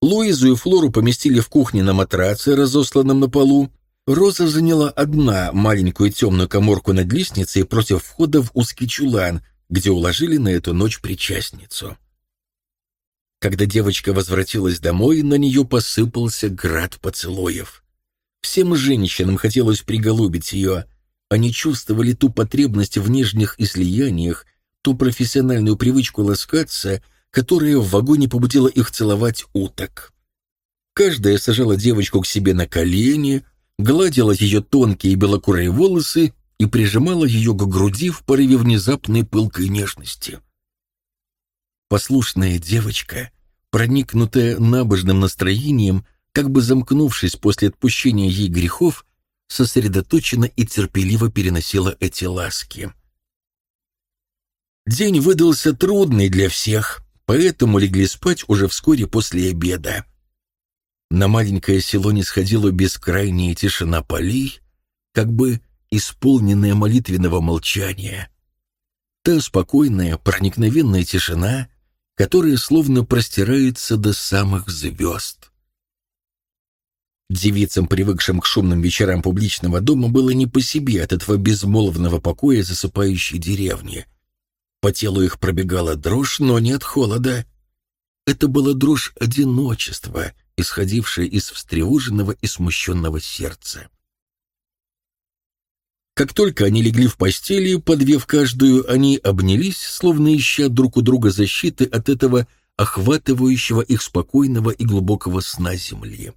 Луизу и Флору поместили в кухне на матраце, разосланном на полу. Роза заняла одна маленькую темную коморку над лестницей против входа в узкий чулан, где уложили на эту ночь причастницу. Когда девочка возвратилась домой, на нее посыпался град поцелуев. Всем женщинам хотелось приголубить ее. Они чувствовали ту потребность в нежных излияниях, ту профессиональную привычку ласкаться, которая в вагоне побудила их целовать уток. Каждая сажала девочку к себе на колени, гладила ее тонкие белокурые волосы и прижимала ее к груди в порыве внезапной пылкой нежности. Послушная девочка, проникнутая набожным настроением, как бы замкнувшись после отпущения ей грехов, сосредоточенно и терпеливо переносила эти ласки. День выдался трудный для всех, поэтому легли спать уже вскоре после обеда. На маленькое село не сходила бескрайняя тишина полей, как бы исполненная молитвенного молчания. Та спокойная, проникновенная тишина, которая словно простирается до самых звезд. Девицам, привыкшим к шумным вечерам публичного дома, было не по себе от этого безмолвного покоя засыпающей деревни. По телу их пробегала дрожь, но не от холода. Это была дрожь одиночества, исходившая из встревоженного и смущенного сердца. Как только они легли в постели, подвев каждую, они обнялись, словно ища друг у друга защиты от этого охватывающего их спокойного и глубокого сна земли.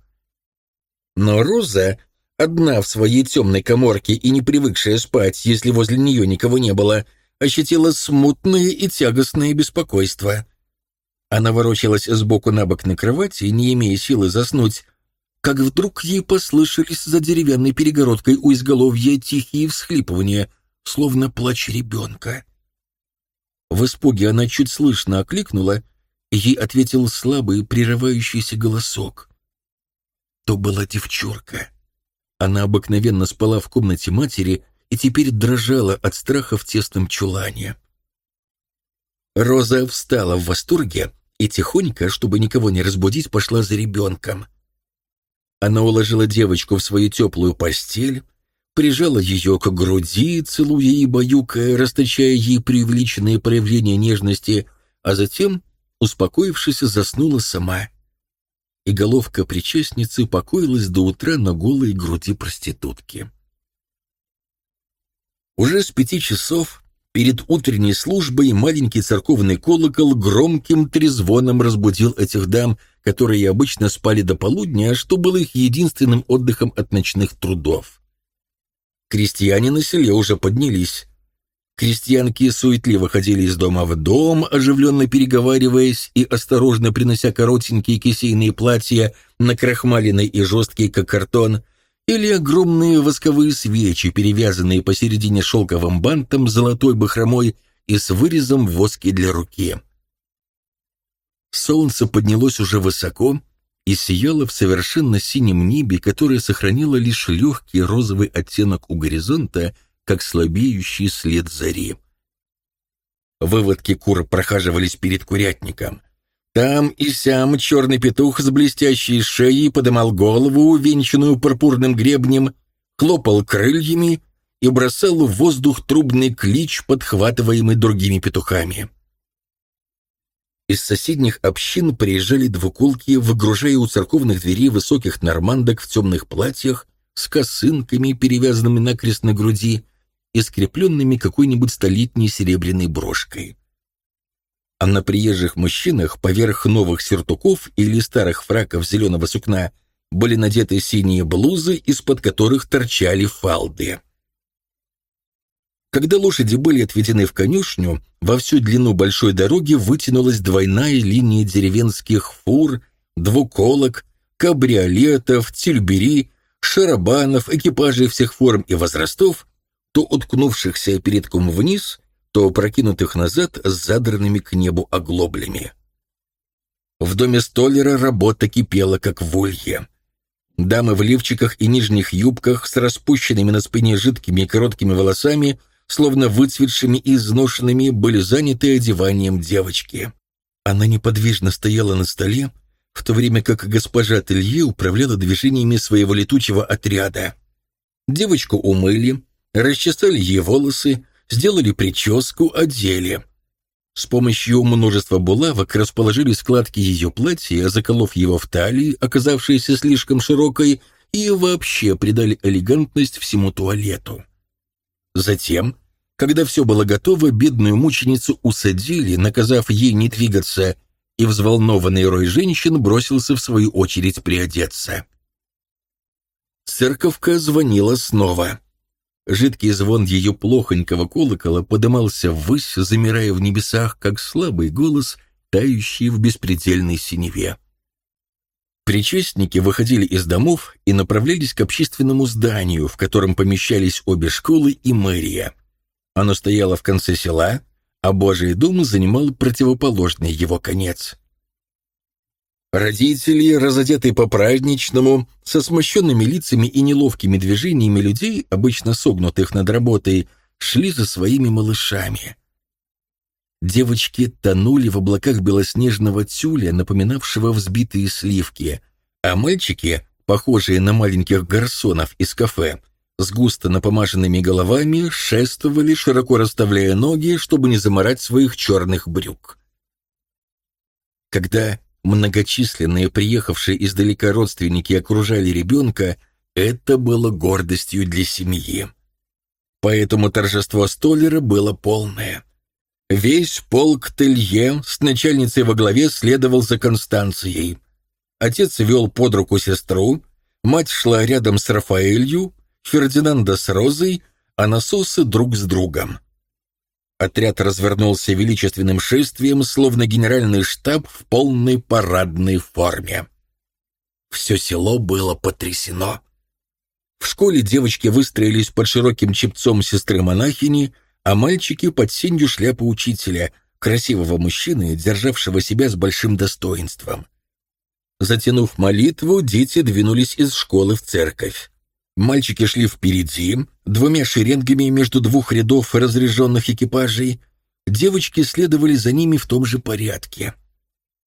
Но Роза, одна в своей темной коморке и не привыкшая спать, если возле нее никого не было, ощутила смутное и тягостное беспокойство. Она ворочалась сбоку на бок на кровати, не имея силы заснуть, как вдруг ей послышались за деревянной перегородкой у изголовья тихие всхлипывания, словно плач ребенка. В испуге она чуть слышно окликнула, и ей ответил слабый, прерывающийся голосок. То была девчурка. Она обыкновенно спала в комнате матери и теперь дрожала от страха в тесном чулане. Роза встала в восторге и тихонько, чтобы никого не разбудить, пошла за ребенком. Она уложила девочку в свою теплую постель, прижала ее к груди, целуя и баюкая, расточая ей преувеличенные проявления нежности, а затем, успокоившись, заснула сама. И головка причастницы покоилась до утра на голой груди проститутки. Уже с пяти часов перед утренней службой маленький церковный колокол громким трезвоном разбудил этих дам, которые обычно спали до полудня, что было их единственным отдыхом от ночных трудов. Крестьяне на селе уже поднялись. Крестьянки суетливо ходили из дома в дом, оживленно переговариваясь и осторожно принося коротенькие кисейные платья, накрахмаленные и жесткие, как картон, или огромные восковые свечи, перевязанные посередине шелковым бантом с золотой бахромой и с вырезом воски для руки. Солнце поднялось уже высоко и сияло в совершенно синем небе, которое сохранило лишь легкий розовый оттенок у горизонта, как слабеющий след зари. Выводки кур прохаживались перед курятником — там и сям черный петух с блестящей шеей подымал голову, увенчанную пурпурным гребнем, хлопал крыльями и бросал в воздух трубный клич, подхватываемый другими петухами. Из соседних общин приезжали двуколки, выгружая у церковных дверей высоких нормандок в темных платьях с косынками, перевязанными накрест на груди и скрепленными какой-нибудь столетней серебряной брошкой а на приезжих мужчинах поверх новых сюртуков или старых фраков зеленого сукна были надеты синие блузы, из-под которых торчали фалды. Когда лошади были отведены в конюшню, во всю длину большой дороги вытянулась двойная линия деревенских фур, двуколок, кабриолетов, тюльбери, шарабанов, экипажей всех форм и возрастов, то уткнувшихся передком вниз, то прокинутых назад с задранными к небу оглоблями. В доме Столлера работа кипела, как в улье. Дамы в лифчиках и нижних юбках с распущенными на спине жидкими и короткими волосами, словно выцветшими и изношенными, были заняты одеванием девочки. Она неподвижно стояла на столе, в то время как госпожа Телье управляла движениями своего летучего отряда. Девочку умыли, расчесали ей волосы, сделали прическу, одели. С помощью множества булавок расположили складки ее платья, заколов его в талии, оказавшейся слишком широкой, и вообще придали элегантность всему туалету. Затем, когда все было готово, бедную мученицу усадили, наказав ей не двигаться, и взволнованный рой женщин бросился в свою очередь приодеться. Церковка звонила снова. Жидкий звон ее плохонького колокола подымался ввысь, замирая в небесах, как слабый голос, тающий в беспредельной синеве. Причестники выходили из домов и направлялись к общественному зданию, в котором помещались обе школы и мэрия. Оно стояло в конце села, а Божий дом занимал противоположный его конец. Родители, разодетые по-праздничному, со смущенными лицами и неловкими движениями людей, обычно согнутых над работой, шли за своими малышами. Девочки тонули в облаках белоснежного тюля, напоминавшего взбитые сливки, а мальчики, похожие на маленьких гарсонов из кафе, с густо напомаженными головами, шествовали, широко расставляя ноги, чтобы не заморать своих черных брюк. Когда Многочисленные приехавшие издалека родственники окружали ребенка, это было гордостью для семьи. Поэтому торжество Столлера было полное. Весь полк Телье с начальницей во главе следовал за Констанцией. Отец вел под руку сестру, мать шла рядом с Рафаэлью, Фердинанда с Розой, а насосы друг с другом. Отряд развернулся величественным шествием, словно генеральный штаб в полной парадной форме. Все село было потрясено. В школе девочки выстроились под широким чепцом сестры-монахини, а мальчики под сенью шляпы учителя, красивого мужчины, державшего себя с большим достоинством. Затянув молитву, дети двинулись из школы в церковь. Мальчики шли впереди, двумя шеренгами между двух рядов разряженных экипажей. Девочки следовали за ними в том же порядке.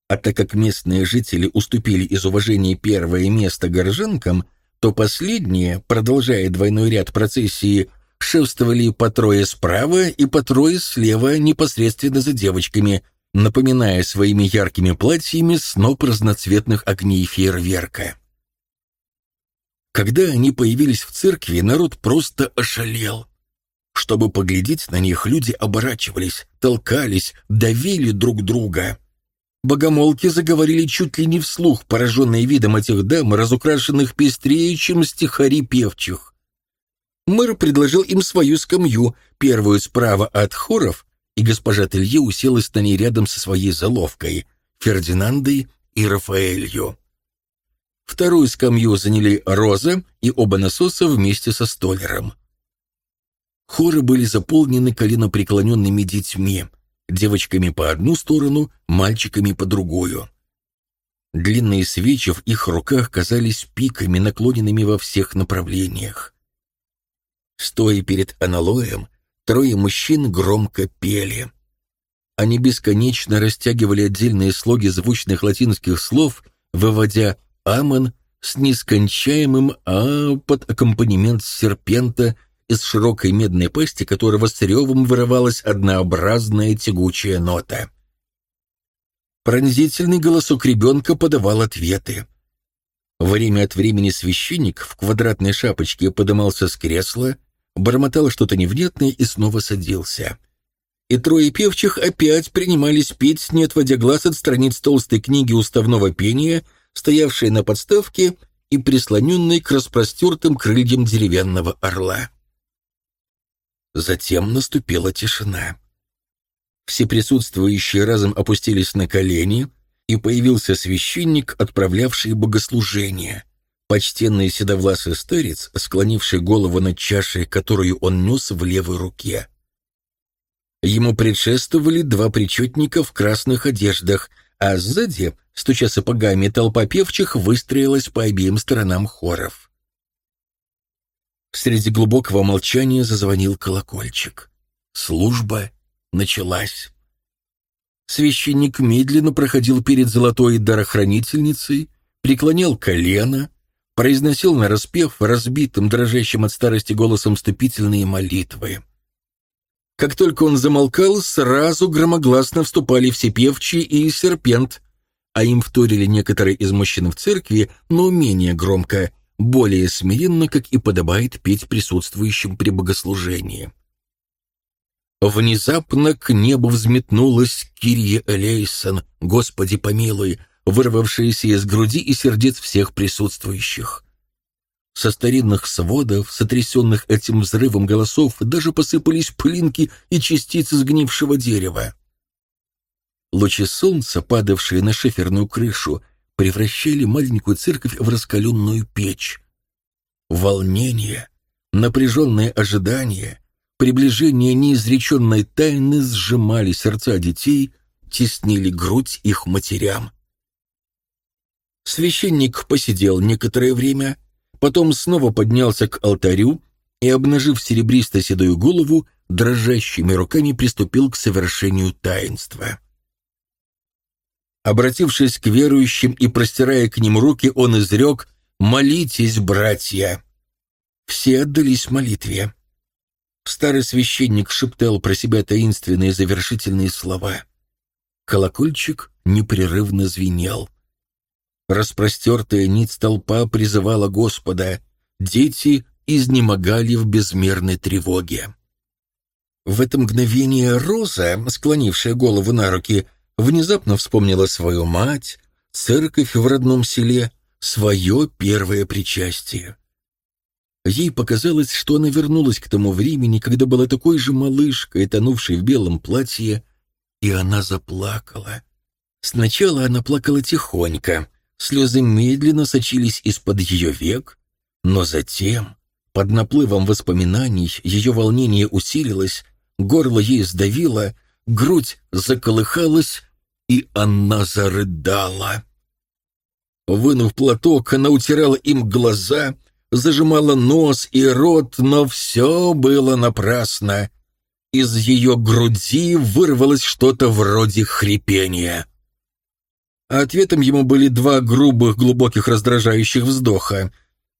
А так как местные жители уступили из уважения первое место горожанкам, то последние, продолжая двойной ряд процессии, шествовали по трое справа и по трое слева непосредственно за девочками, напоминая своими яркими платьями сноп разноцветных огней фейерверка. Когда они появились в церкви, народ просто ошалел. Чтобы поглядеть на них, люди оборачивались, толкались, давили друг друга. Богомолки заговорили чуть ли не вслух, пораженные видом этих дам, разукрашенных пестрее, чем стихари певчих. Мэр предложил им свою скамью, первую справа от хоров, и госпожа Телье уселась на ней рядом со своей заловкой, Фердинандой и Рафаэлью. Вторую скамью заняли Роза и оба насоса вместе со Столером. Хоры были заполнены коленопреклоненными детьми, девочками по одну сторону, мальчиками по другую. Длинные свечи в их руках казались пиками, наклоненными во всех направлениях. Стоя перед аналоем, трое мужчин громко пели. Они бесконечно растягивали отдельные слоги звучных латинских слов, выводя «амон» с нескончаемым «а» под аккомпанемент серпента — из широкой медной пасти которого с ревом вырывалась однообразная тягучая нота. Пронзительный голосок ребенка подавал ответы. Время от времени священник в квадратной шапочке подымался с кресла, бормотал что-то невнятное и снова садился. И трое певчих опять принимались петь, не отводя глаз от страниц толстой книги уставного пения, стоявшей на подставке и прислоненной к распростертым крыльям деревянного орла. Затем наступила тишина. Все присутствующие разом опустились на колени, и появился священник, отправлявший богослужение. Почтенный седовласый старец, склонивший голову над чашей, которую он нес в левой руке. Ему предшествовали два причетника в красных одеждах, а сзади, стуча сапогами, толпа певчих выстроилась по обеим сторонам хоров. Среди глубокого молчания зазвонил колокольчик. Служба началась. Священник медленно проходил перед золотой дарохранительницей, преклонял колено, произносил нараспев разбитым, дрожащим от старости голосом вступительные молитвы. Как только он замолкал, сразу громогласно вступали все певчие и серпент, а им вторили некоторые из мужчин в церкви, но менее громко — более смиренно, как и подобает петь присутствующим при богослужении. Внезапно к небу взметнулась Кирия Элейсон, Господи помилуй, вырвавшаяся из груди и сердец всех присутствующих. Со старинных сводов, сотрясенных этим взрывом голосов, даже посыпались пылинки и частицы сгнившего дерева. Лучи солнца, падавшие на шиферную крышу, превращали маленькую церковь в раскаленную печь. Волнение, напряженное ожидание, приближение неизреченной тайны сжимали сердца детей, теснили грудь их матерям. Священник посидел некоторое время, потом снова поднялся к алтарю и, обнажив серебристо-седую голову, дрожащими руками приступил к совершению таинства. Обратившись к верующим и простирая к ним руки, он изрек «Молитесь, братья!» Все отдались молитве. Старый священник шептал про себя таинственные завершительные слова. Колокольчик непрерывно звенел. Распростертая нить толпа призывала Господа. Дети изнемогали в безмерной тревоге. В это мгновение Роза, склонившая голову на руки, внезапно вспомнила свою мать, церковь в родном селе, свое первое причастие. Ей показалось, что она вернулась к тому времени, когда была такой же малышкой, тонувшей в белом платье, и она заплакала. Сначала она плакала тихонько, слезы медленно сочились из-под ее век, но затем, под наплывом воспоминаний, ее волнение усилилось, горло ей сдавило, грудь заколыхалась, и она зарыдала. Вынув платок, она утирала им глаза, зажимала нос и рот, но все было напрасно. Из ее груди вырвалось что-то вроде хрипения. ответом ему были два грубых, глубоких, раздражающих вздоха.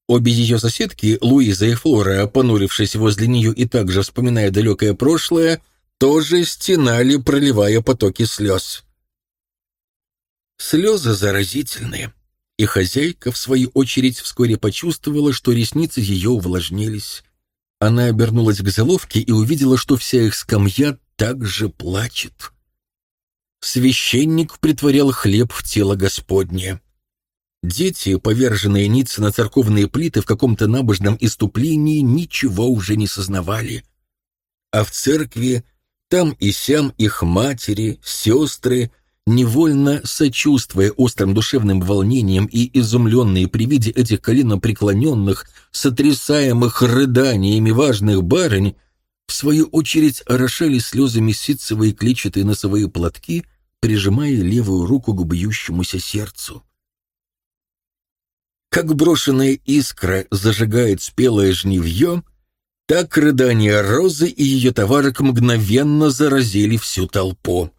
Обе ее соседки, Луиза и Флора, понурившись возле нее и также вспоминая далекое прошлое, тоже стенали, проливая потоки слез. Слезы заразительные, и хозяйка, в свою очередь, вскоре почувствовала, что ресницы ее увлажнились. Она обернулась к заловке и увидела, что вся их скамья также плачет. Священник притворял хлеб в тело Господне. Дети, поверженные ниц на церковные плиты в каком-то набожном иступлении, ничего уже не сознавали. А в церкви там и сям их матери, сестры, невольно сочувствуя острым душевным волнением и изумленные при виде этих коленопреклоненных, сотрясаемых рыданиями важных барынь, в свою очередь орошали слезами ситцевые клетчатые носовые платки, прижимая левую руку к бьющемуся сердцу. Как брошенная искра зажигает спелое жнивье, так рыдания Розы и ее товарок мгновенно заразили всю толпу.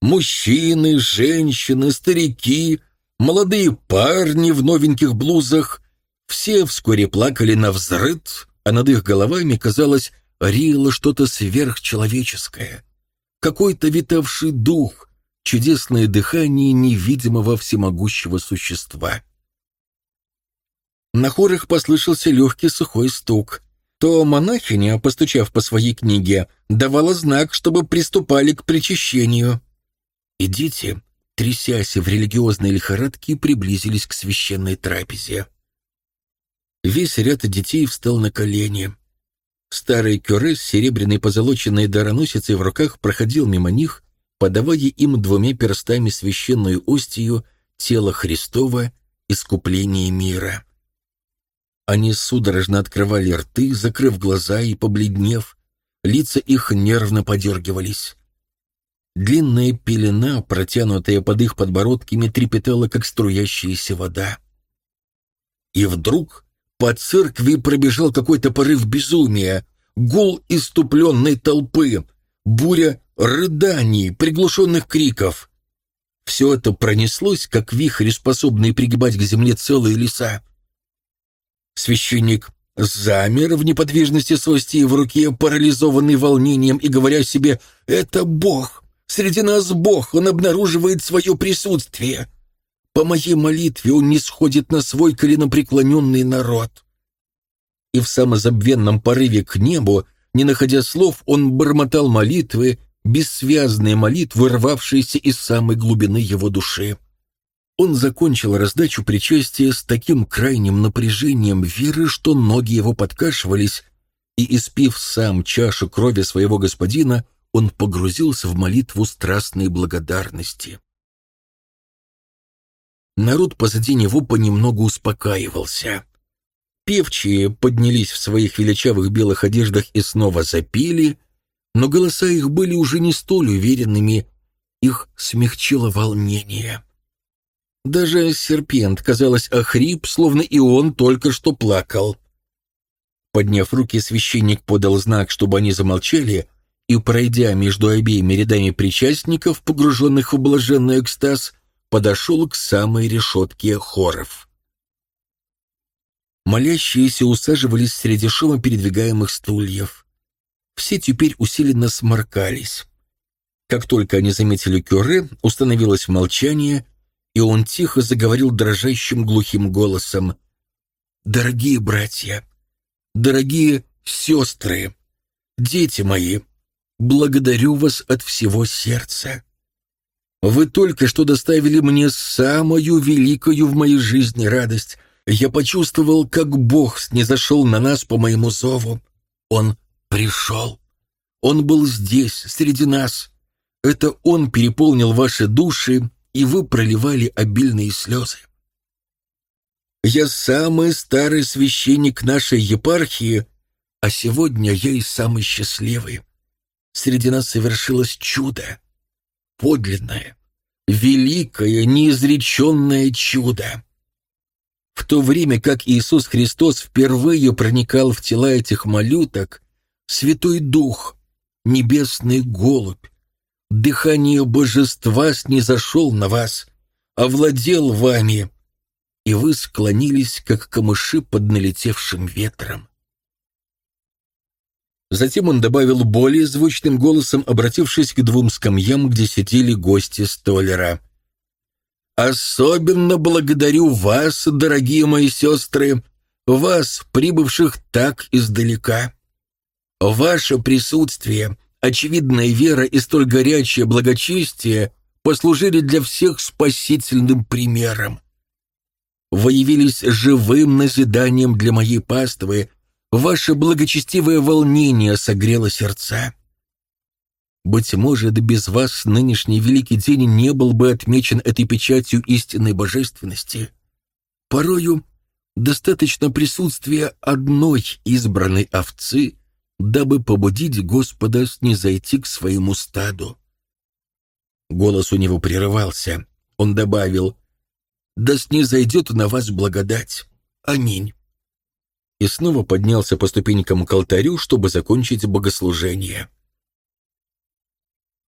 Мужчины, женщины, старики, молодые парни в новеньких блузах — все вскоре плакали на взрыд, а над их головами, казалось, рило что-то сверхчеловеческое. Какой-то витавший дух, чудесное дыхание невидимого всемогущего существа. На хорах послышался легкий сухой стук. То монахиня, постучав по своей книге, давала знак, чтобы приступали к причащению. И дети, трясясь в религиозной лихорадке, приблизились к священной трапезе. Весь ряд детей встал на колени. Старый кюре с серебряной позолоченной дароносицей в руках проходил мимо них, подавая им двумя перстами священную остию тело Христова, искупление мира. Они судорожно открывали рты, закрыв глаза и побледнев. Лица их нервно подергивались. Длинная пелена, протянутая под их подбородками, трепетала, как струящаяся вода. И вдруг по церкви пробежал какой-то порыв безумия, гул иступленной толпы, буря рыданий, приглушенных криков. Все это пронеслось, как вихрь, способный пригибать к земле целые леса. Священник замер в неподвижности с остией в руке, парализованный волнением и говоря себе «Это Бог! Среди нас Бог! Он обнаруживает свое присутствие! По моей молитве Он не сходит на свой коленопреклоненный народ!» И в самозабвенном порыве к небу, не находя слов, он бормотал молитвы, бессвязные молитвы, рвавшиеся из самой глубины его души. Он закончил раздачу причастия с таким крайним напряжением веры, что ноги его подкашивались, и, испив сам чашу крови своего господина, он погрузился в молитву страстной благодарности. Народ позади него понемногу успокаивался. Певчие поднялись в своих величавых белых одеждах и снова запели, но голоса их были уже не столь уверенными, их смягчило волнение. Даже серпент, казалось, охрип, словно и он только что плакал. Подняв руки, священник подал знак, чтобы они замолчали, и, пройдя между обеими рядами причастников, погруженных в блаженный экстаз, подошел к самой решетке хоров. Молящиеся усаживались среди шума передвигаемых стульев. Все теперь усиленно сморкались. Как только они заметили Кюре, установилось молчание, и он тихо заговорил дрожащим глухим голосом. «Дорогие братья, дорогие сестры, дети мои, благодарю вас от всего сердца. Вы только что доставили мне самую великую в моей жизни радость. Я почувствовал, как Бог снизошел на нас по моему зову. Он пришел. Он был здесь, среди нас. Это Он переполнил ваши души и вы проливали обильные слезы. Я самый старый священник нашей епархии, а сегодня я и самый счастливый. Среди нас совершилось чудо, подлинное, великое, неизреченное чудо. В то время как Иисус Христос впервые проникал в тела этих малюток, Святой Дух, небесный голубь, Дыхание божества снизошел на вас. овладел вами, и вы склонились, как камыши под налетевшим ветром. Затем он добавил более звучным голосом, обратившись к двум скамьям, где сидели гости Столлера. «Особенно благодарю вас, дорогие мои сестры, вас, прибывших так издалека. Ваше присутствие, очевидная вера и столь горячее благочестие послужили для всех спасительным примером. Вы явились живым назиданием для моей паствы, ваше благочестивое волнение согрело сердца. Быть может, без вас нынешний великий день не был бы отмечен этой печатью истинной божественности. Порою достаточно присутствия одной избранной овцы, дабы побудить Господа снизойти к своему стаду. Голос у него прерывался. Он добавил, «Да снизойдет на вас благодать. Аминь». И снова поднялся по ступенькам к алтарю, чтобы закончить богослужение.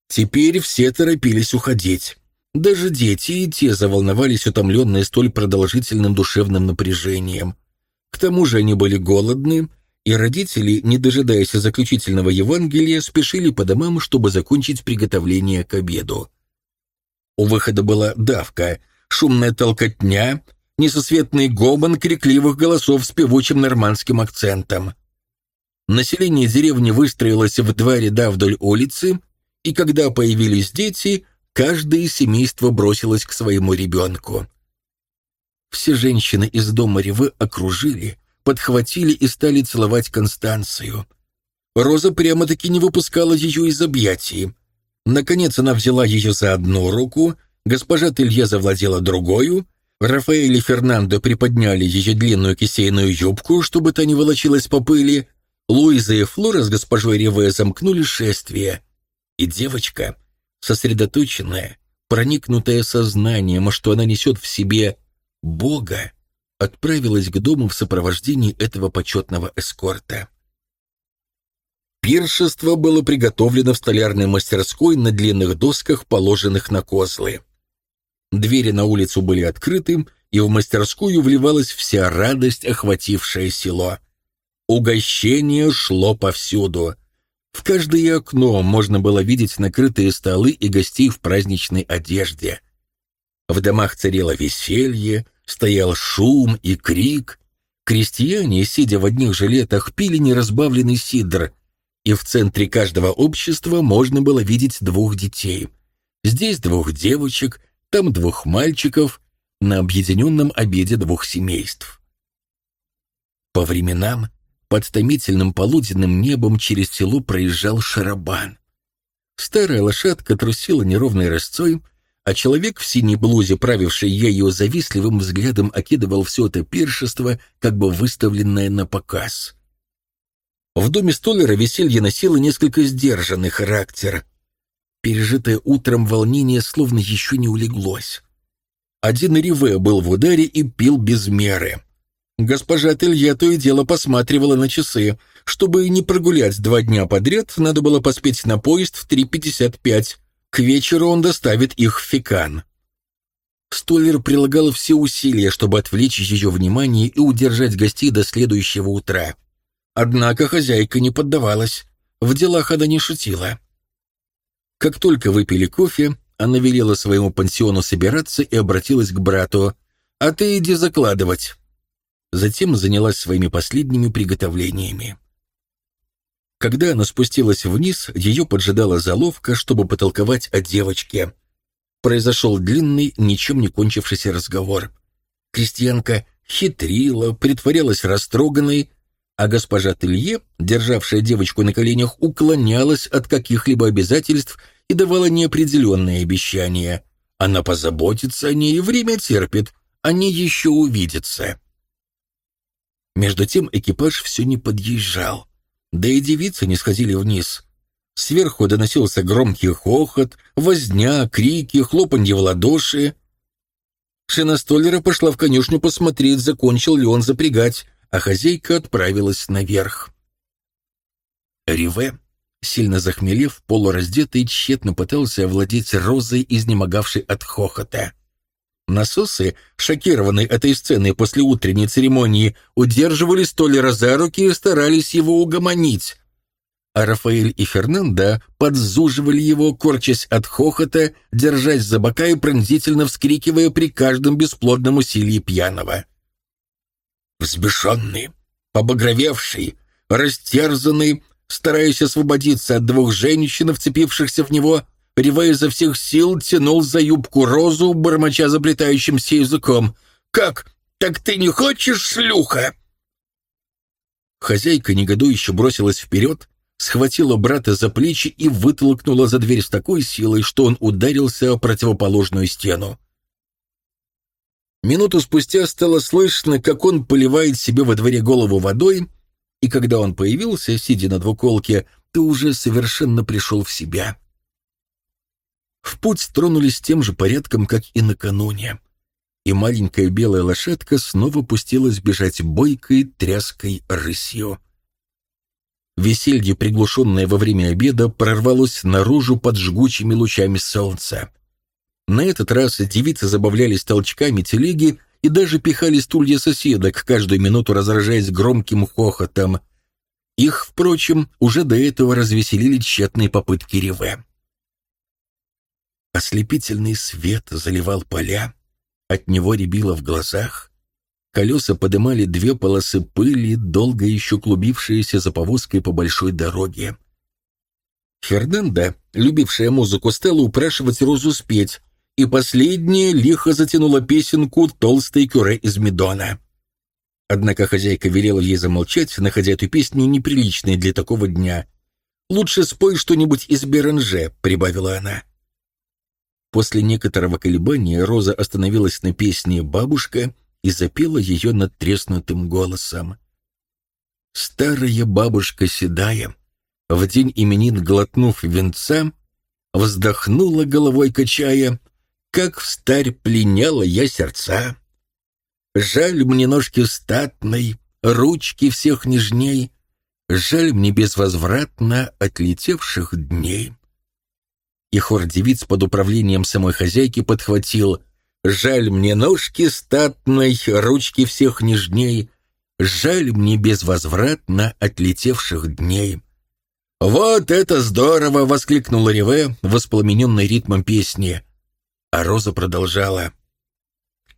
Теперь все торопились уходить. Даже дети и те заволновались, утомленные столь продолжительным душевным напряжением. К тому же они были голодны, и родители, не дожидаясь заключительного Евангелия, спешили по домам, чтобы закончить приготовление к обеду. У выхода была давка, шумная толкотня, несосветный гомон крикливых голосов с певучим нормандским акцентом. Население деревни выстроилось в два ряда вдоль улицы, и когда появились дети, каждое семейство бросилось к своему ребенку. Все женщины из дома Ревы окружили, подхватили и стали целовать Констанцию. Роза прямо-таки не выпускала ее из объятий. Наконец она взяла ее за одну руку, госпожа Телье завладела другую, Рафаэль и Фернандо приподняли ее длинную кисейную юбку, чтобы та не волочилась по пыли, Луиза и Флора с госпожой Реве замкнули шествие. И девочка, сосредоточенная, проникнутая сознанием, что она несет в себе Бога, отправилась к дому в сопровождении этого почетного эскорта. Пиршество было приготовлено в столярной мастерской на длинных досках, положенных на козлы. Двери на улицу были открыты, и в мастерскую вливалась вся радость, охватившая село. Угощение шло повсюду. В каждое окно можно было видеть накрытые столы и гостей в праздничной одежде. В домах царило веселье, стоял шум и крик. Крестьяне, сидя в одних жилетах, пили неразбавленный сидр, и в центре каждого общества можно было видеть двух детей. Здесь двух девочек, там двух мальчиков, на объединенном обеде двух семейств. По временам под томительным полуденным небом через село проезжал шарабан. Старая лошадка трусила неровной рысцой, а человек в синей блузе, правивший ею завистливым взглядом, окидывал все это пиршество, как бы выставленное на показ. В доме Столлера веселье носило несколько сдержанный характер. Пережитое утром волнение словно еще не улеглось. Один Риве был в ударе и пил без меры. Госпожа Телье то и дело посматривала на часы. Чтобы не прогулять два дня подряд, надо было поспеть на поезд в 3.55. К вечеру он доставит их в Фекан. Столлер прилагал все усилия, чтобы отвлечь ее внимание и удержать гостей до следующего утра. Однако хозяйка не поддавалась. В делах она не шутила. Как только выпили кофе, она велела своему пансиону собираться и обратилась к брату. «А ты иди закладывать». Затем занялась своими последними приготовлениями. Когда она спустилась вниз, ее поджидала заловка, чтобы потолковать о девочке. Произошел длинный, ничем не кончившийся разговор. Крестьянка хитрила, притворялась растроганной, а госпожа Телье, державшая девочку на коленях, уклонялась от каких-либо обязательств и давала неопределенные обещания. Она позаботится о ней, время терпит, они еще увидятся. Между тем экипаж все не подъезжал. Да и девицы не сходили вниз. Сверху доносился громкий хохот, возня, крики, хлопанье в ладоши. Шина пошла в конюшню посмотреть, закончил ли он запрягать, а хозяйка отправилась наверх. Риве, сильно захмелев, полураздетый, тщетно пытался овладеть розой, изнемогавшей от хохота. Насосы, шокированные этой сценой после утренней церемонии, удерживали Столера за руки и старались его угомонить. А Рафаэль и Фернандо подзуживали его, корчась от хохота, держась за бока и пронзительно вскрикивая при каждом бесплодном усилии пьяного. Взбешенный, побагровевший, растерзанный, стараясь освободиться от двух женщин, вцепившихся в него, Рива изо всех сил тянул за юбку розу, бормоча заплетающимся языком. «Как? Так ты не хочешь, шлюха?» Хозяйка негодующе бросилась вперед, схватила брата за плечи и вытолкнула за дверь с такой силой, что он ударился о противоположную стену. Минуту спустя стало слышно, как он поливает себе во дворе голову водой, и когда он появился, сидя на двуколке, ты уже совершенно пришел в себя. В путь тронулись тем же порядком, как и накануне, и маленькая белая лошадка снова пустилась бежать бойкой тряской рысью. Веселье, приглушенное во время обеда, прорвалось наружу под жгучими лучами солнца. На этот раз девицы забавлялись толчками телеги и даже пихали стулья соседок, каждую минуту разражаясь громким хохотом. Их, впрочем, уже до этого развеселили тщетные попытки Реве. Ослепительный свет заливал поля, от него рябило в глазах. Колеса подымали две полосы пыли, долго еще клубившиеся за повозкой по большой дороге. Фернанда, любившая музыку, стала упрашивать Розу спеть, и последняя лихо затянула песенку «Толстый кюре из Медона». Однако хозяйка велела ей замолчать, находя эту песню неприличной для такого дня. «Лучше спой что-нибудь из Беранже», — прибавила она. После некоторого колебания Роза остановилась на песне «Бабушка» и запела ее над треснутым голосом. Старая бабушка седая, в день именин глотнув венца, вздохнула головой качая, как встарь пленяла я сердца. Жаль мне ножки статной, ручки всех нежней, жаль мне безвозвратно отлетевших дней и хор девиц под управлением самой хозяйки подхватил «Жаль мне ножки статной, ручки всех нежней, жаль мне безвозвратно отлетевших дней». «Вот это здорово!» — воскликнула Реве, воспламененной ритмом песни. А Роза продолжала.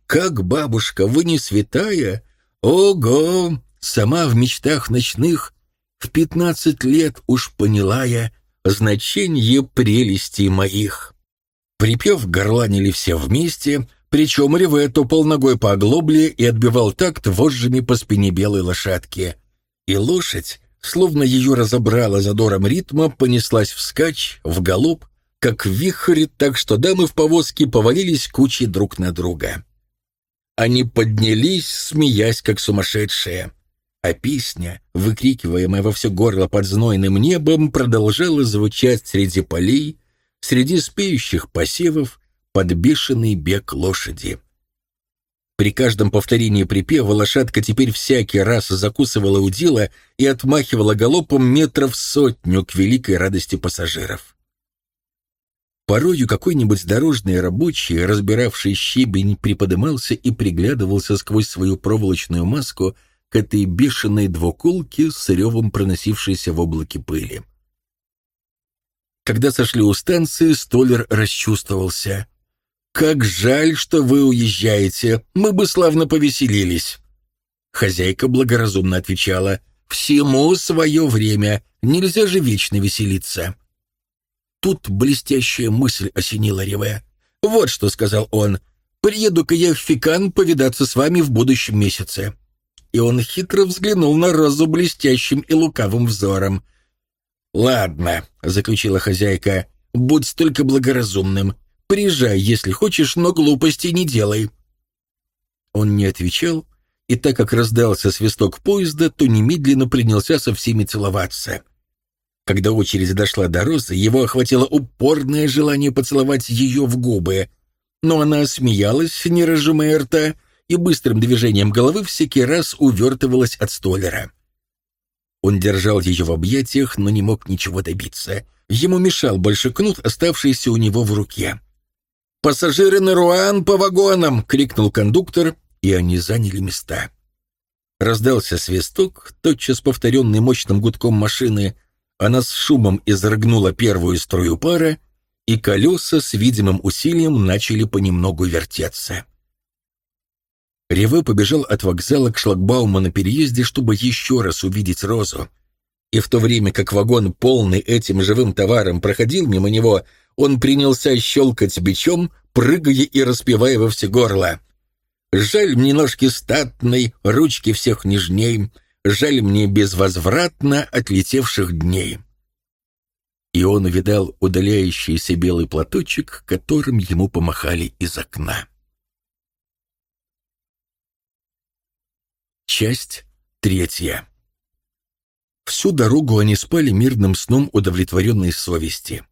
«Как бабушка, вы не святая? Ого! Сама в мечтах ночных в пятнадцать лет уж поняла я, значение прелестей моих». Припев горланили все вместе, причем Реве топал ногой по оглобле и отбивал такт вожжами по спине белой лошадки. И лошадь, словно ее разобрала задором ритма, понеслась вскачь, в галоп, как вихрь, так что дамы в повозке повалились кучей друг на друга. Они поднялись, смеясь, как сумасшедшие а песня, выкрикиваемая во все горло под знойным небом, продолжала звучать среди полей, среди спеющих посевов, под бешеный бег лошади. При каждом повторении припева лошадка теперь всякий раз закусывала удила и отмахивала галопом метров сотню к великой радости пассажиров. Порою какой-нибудь дорожный рабочий, разбиравший щебень, приподымался и приглядывался сквозь свою проволочную маску — к этой бешеной двуколке с ревом проносившейся в облаке пыли. Когда сошли у станции, Столер расчувствовался. «Как жаль, что вы уезжаете, мы бы славно повеселились». Хозяйка благоразумно отвечала, «Всему свое время, нельзя же вечно веселиться». Тут блестящая мысль осенила Реве. «Вот что», — сказал он, — «приеду-ка я в Фикан повидаться с вами в будущем месяце» и он хитро взглянул на Розу блестящим и лукавым взором. «Ладно», — заключила хозяйка, — «будь только благоразумным. Приезжай, если хочешь, но глупостей не делай». Он не отвечал, и так как раздался свисток поезда, то немедленно принялся со всеми целоваться. Когда очередь дошла до Розы, его охватило упорное желание поцеловать ее в губы, но она смеялась, не разжимая рта, и быстрым движением головы всякий раз увертывалась от столера. Он держал ее в объятиях, но не мог ничего добиться. Ему мешал больше кнут, оставшийся у него в руке. «Пассажиры на Руан по вагонам!» — крикнул кондуктор, и они заняли места. Раздался свисток, тотчас повторенный мощным гудком машины. Она с шумом изрыгнула первую струю пара, и колеса с видимым усилием начали понемногу вертеться. Реве побежал от вокзала к шлагбауму на переезде, чтобы еще раз увидеть Розу. И в то время как вагон, полный этим живым товаром, проходил мимо него, он принялся щелкать бичом, прыгая и распевая во все горло. «Жаль мне ножки статной, ручки всех нежней, жаль мне безвозвратно отлетевших дней». И он увидал удаляющийся белый платочек, которым ему помахали из окна. Часть третья. Всю дорогу они спали мирным сном удовлетворенной совести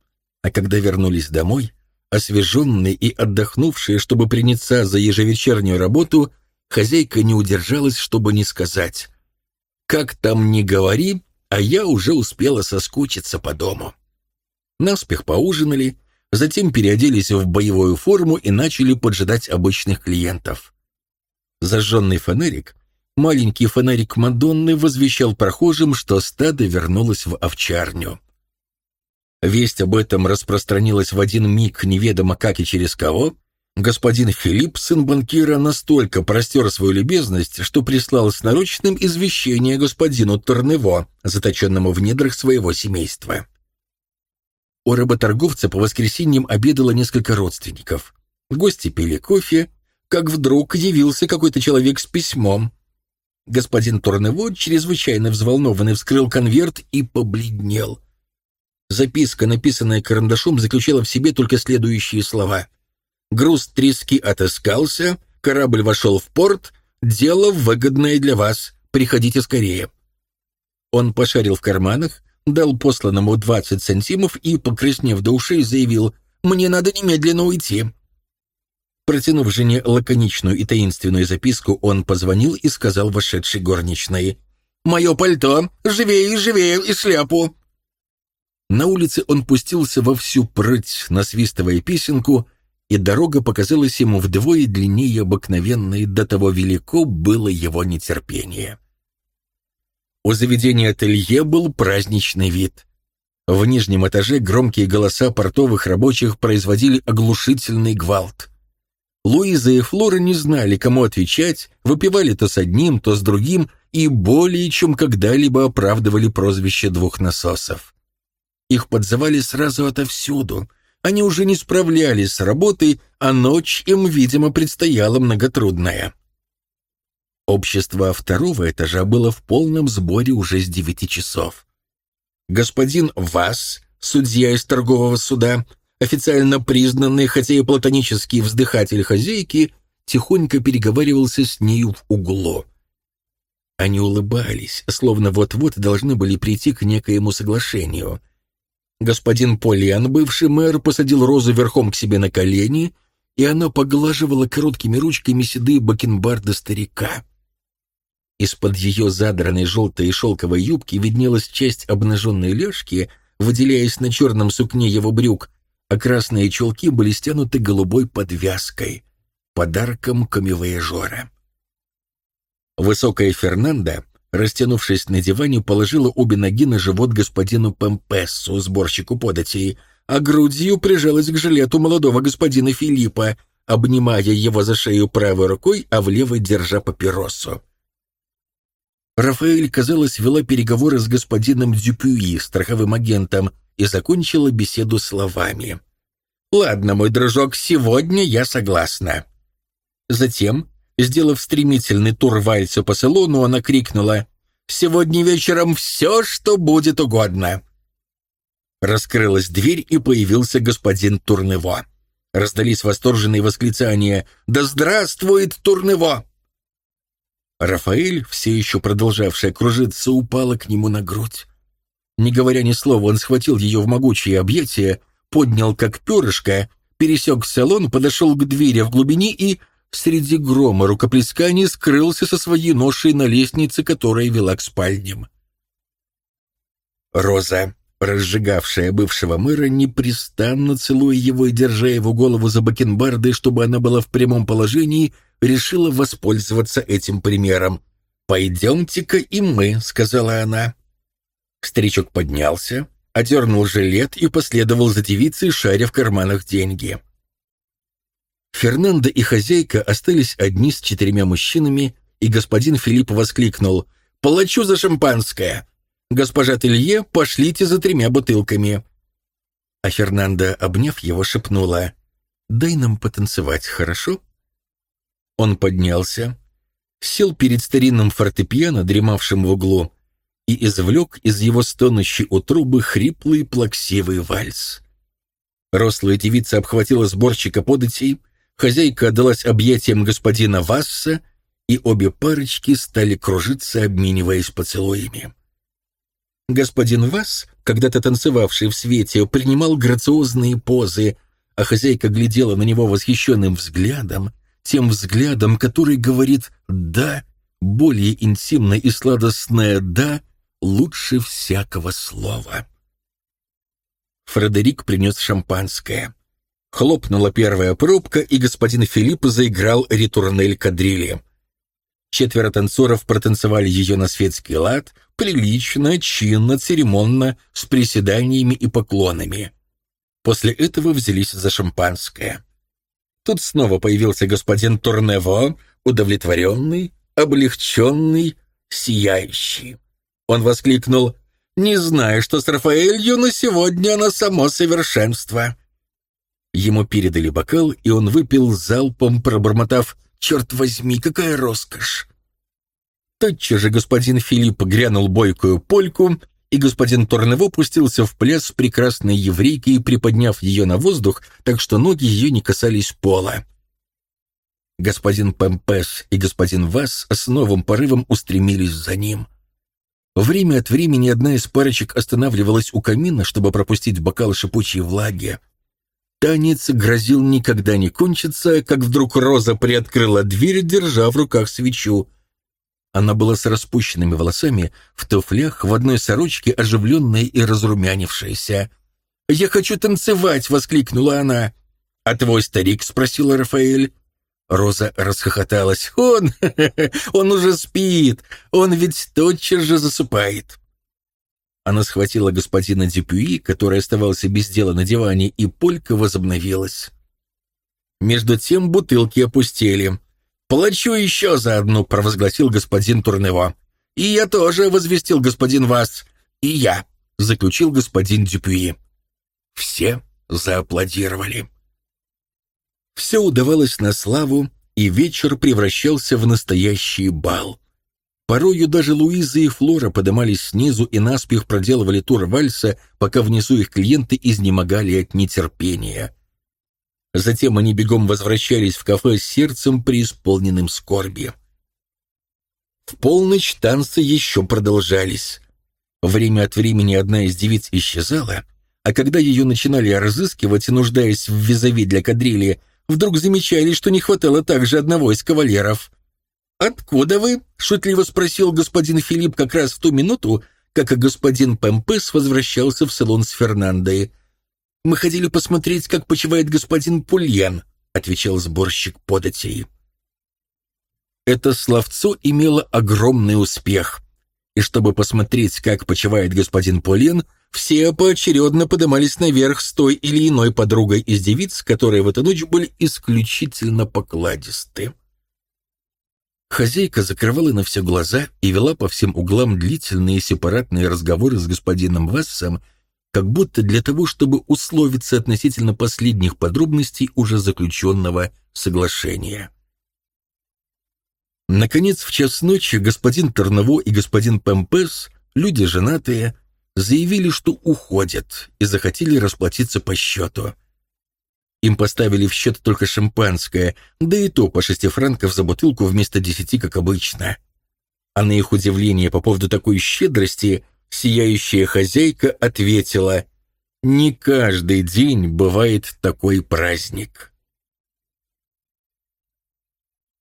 а когда вернулись домой, освеженные и отдохнувшие, чтобы приняться за ежевечернюю работу, хозяйка не удержалась, чтобы не сказать «Как там не говори, а я уже успела соскучиться по дому». Наспех поужинали, затем переоделись в боевую форму и начали поджидать обычных клиентов. Зажженный фонарик, маленький фонарик Мадонны возвещал прохожим, что стадо вернулось в овчарню. Весть об этом распространилась в один миг неведомо как и через кого. Господин Филипп, сын банкира, настолько простер свою любезность, что прислал с нарочным извещение господину Торнево, заточенному в недрах своего семейства. У работорговца по воскресеньям обедало несколько родственников. Гости пили кофе, как вдруг явился какой-то человек с письмом. Господин Торнево, чрезвычайно взволнованный, вскрыл конверт и побледнел — Записка, написанная карандашом, заключала в себе только следующие слова. «Груз трески отыскался, корабль вошел в порт, дело выгодное для вас, приходите скорее». Он пошарил в карманах, дал посланному 20 сантимов и, покраснев до ушей, заявил «Мне надо немедленно уйти». Протянув жене лаконичную и таинственную записку, он позвонил и сказал вошедшей горничной «Мое пальто! Живее, живее и шляпу!» На улице он пустился во всю прыть, насвистывая песенку, и дорога показалась ему вдвое длиннее обыкновенной, до того велико было его нетерпение. У заведения ателье был праздничный вид. В нижнем этаже громкие голоса портовых рабочих производили оглушительный гвалт. Луиза и Флора не знали, кому отвечать, выпивали то с одним, то с другим и более чем когда-либо оправдывали прозвище двух насосов. Их подзывали сразу отовсюду. Они уже не справлялись с работой, а ночь им, видимо, предстояла многотрудная. Общество второго этажа было в полном сборе уже с девяти часов. Господин Вас, судья из торгового суда, официально признанный, хотя и платонический вздыхатель хозяйки, тихонько переговаривался с нею в углу. Они улыбались, словно вот-вот должны были прийти к некоему соглашению. Господин Полиан, бывший мэр, посадил Розу верхом к себе на колени, и она поглаживала короткими ручками седые бакенбарды старика. Из-под ее задранной желтой шелковой юбки виднелась часть обнаженной ляжки, выделяясь на черном сукне его брюк, а красные чулки были стянуты голубой подвязкой, подарком камевояжора. Высокая Фернанда растянувшись на диване, положила обе ноги на живот господину Пемпессу, сборщику податей, а грудью прижалась к жилету молодого господина Филиппа, обнимая его за шею правой рукой, а в левой держа папиросу. Рафаэль, казалось, вела переговоры с господином Дюпюи, страховым агентом, и закончила беседу словами. «Ладно, мой дружок, сегодня я согласна». Затем, Сделав стремительный тур вальса по салону, она крикнула «Сегодня вечером все, что будет угодно». Раскрылась дверь, и появился господин Турнево. Раздались восторженные восклицания «Да здравствует Турнево!» Рафаэль, все еще продолжавшая кружиться, упала к нему на грудь. Не говоря ни слова, он схватил ее в могучие объятия, поднял как перышко, пересек салон, подошел к двери в глубине и среди грома рукоплесканий скрылся со своей ношей на лестнице, которая вела к спальням. Роза, разжигавшая бывшего мэра, непрестанно целуя его и держа его голову за бакенбарды, чтобы она была в прямом положении, решила воспользоваться этим примером. «Пойдемте-ка и мы», — сказала она. Старичок поднялся, одернул жилет и последовал за девицей, шаря в карманах деньги. Фернандо и хозяйка остались одни с четырьмя мужчинами, и господин Филипп воскликнул «Плачу за шампанское! Госпожа Телье, пошлите за тремя бутылками!» А Фернандо, обняв его, шепнула «Дай нам потанцевать, хорошо?» Он поднялся, сел перед старинным фортепиано, дремавшим в углу, и извлек из его стонущей утробы хриплый плаксивый вальс. Рослая девица обхватила сборщика податей, хозяйка отдалась объятиям господина Васса, и обе парочки стали кружиться, обмениваясь поцелуями. Господин Васс, когда-то танцевавший в свете, принимал грациозные позы, а хозяйка глядела на него восхищенным взглядом, тем взглядом, который говорит «да», более интимное и сладостное «да» лучше всякого слова. Фредерик принес шампанское. Хлопнула первая пробка, и господин Филипп заиграл ритурнель кадрили. Четверо танцоров протанцевали ее на светский лад, прилично, чинно, церемонно, с приседаниями и поклонами. После этого взялись за шампанское. Тут снова появился господин Турнево, удовлетворенный, облегченный, сияющий. Он воскликнул «Не знаю, что с Рафаэлью, но сегодня она само совершенство». Ему передали бокал, и он выпил залпом, пробормотав «Черт возьми, какая роскошь!». Тотчас же господин Филипп грянул бойкую польку, и господин Торнево пустился в пляс с прекрасной еврейкой, приподняв ее на воздух, так что ноги ее не касались пола. Господин Пемпес и господин Вас с новым порывом устремились за ним. Время от времени одна из парочек останавливалась у камина, чтобы пропустить бокал шипучей влаги. Танец грозил никогда не кончиться, как вдруг Роза приоткрыла дверь, держа в руках свечу. Она была с распущенными волосами, в туфлях, в одной сорочке, оживленная и разрумянившаяся. «Я хочу танцевать!» — воскликнула она. «А твой старик?» — спросила Рафаэль. Роза расхохоталась. «Он... *laughs* он уже спит! Он ведь тотчас же засыпает!» Она схватила господина Дюпюи, который оставался без дела на диване, и полька возобновилась. Между тем бутылки опустели. «Плачу еще за одну», — провозгласил господин Турнево. «И я тоже», — возвестил господин Вас. «И я», — заключил господин Дюпюи. Все зааплодировали. Все удавалось на славу, и вечер превращался в настоящий бал. Порою даже Луиза и Флора подымались снизу и наспех проделывали тур вальса, пока внизу их клиенты изнемогали от нетерпения. Затем они бегом возвращались в кафе с сердцем, преисполненным скорби. В полночь танцы еще продолжались. Время от времени одна из девиц исчезала, а когда ее начинали разыскивать, нуждаясь в визави для кадрили, вдруг замечали, что не хватало также одного из кавалеров. «Откуда вы?» — шутливо спросил господин Филипп как раз в ту минуту, как и господин Пемпес возвращался в салон с Фернандой. «Мы ходили посмотреть, как почивает господин Пульян», — отвечал сборщик податей. Это словцо имело огромный успех, и чтобы посмотреть, как почивает господин Пульян, все поочередно подымались наверх с той или иной подругой из девиц, которые в эту ночь были исключительно покладисты. Хозяйка закрывала на все глаза и вела по всем углам длительные сепаратные разговоры с господином Вассом, как будто для того, чтобы условиться относительно последних подробностей уже заключенного соглашения. Наконец, в час ночи господин Тарново и господин Пемпес, люди женатые, заявили, что уходят, и захотели расплатиться по счету. Им поставили в счет только шампанское, да и то по шести франков за бутылку вместо десяти, как обычно. А на их удивление по поводу такой щедрости сияющая хозяйка ответила «Не каждый день бывает такой праздник».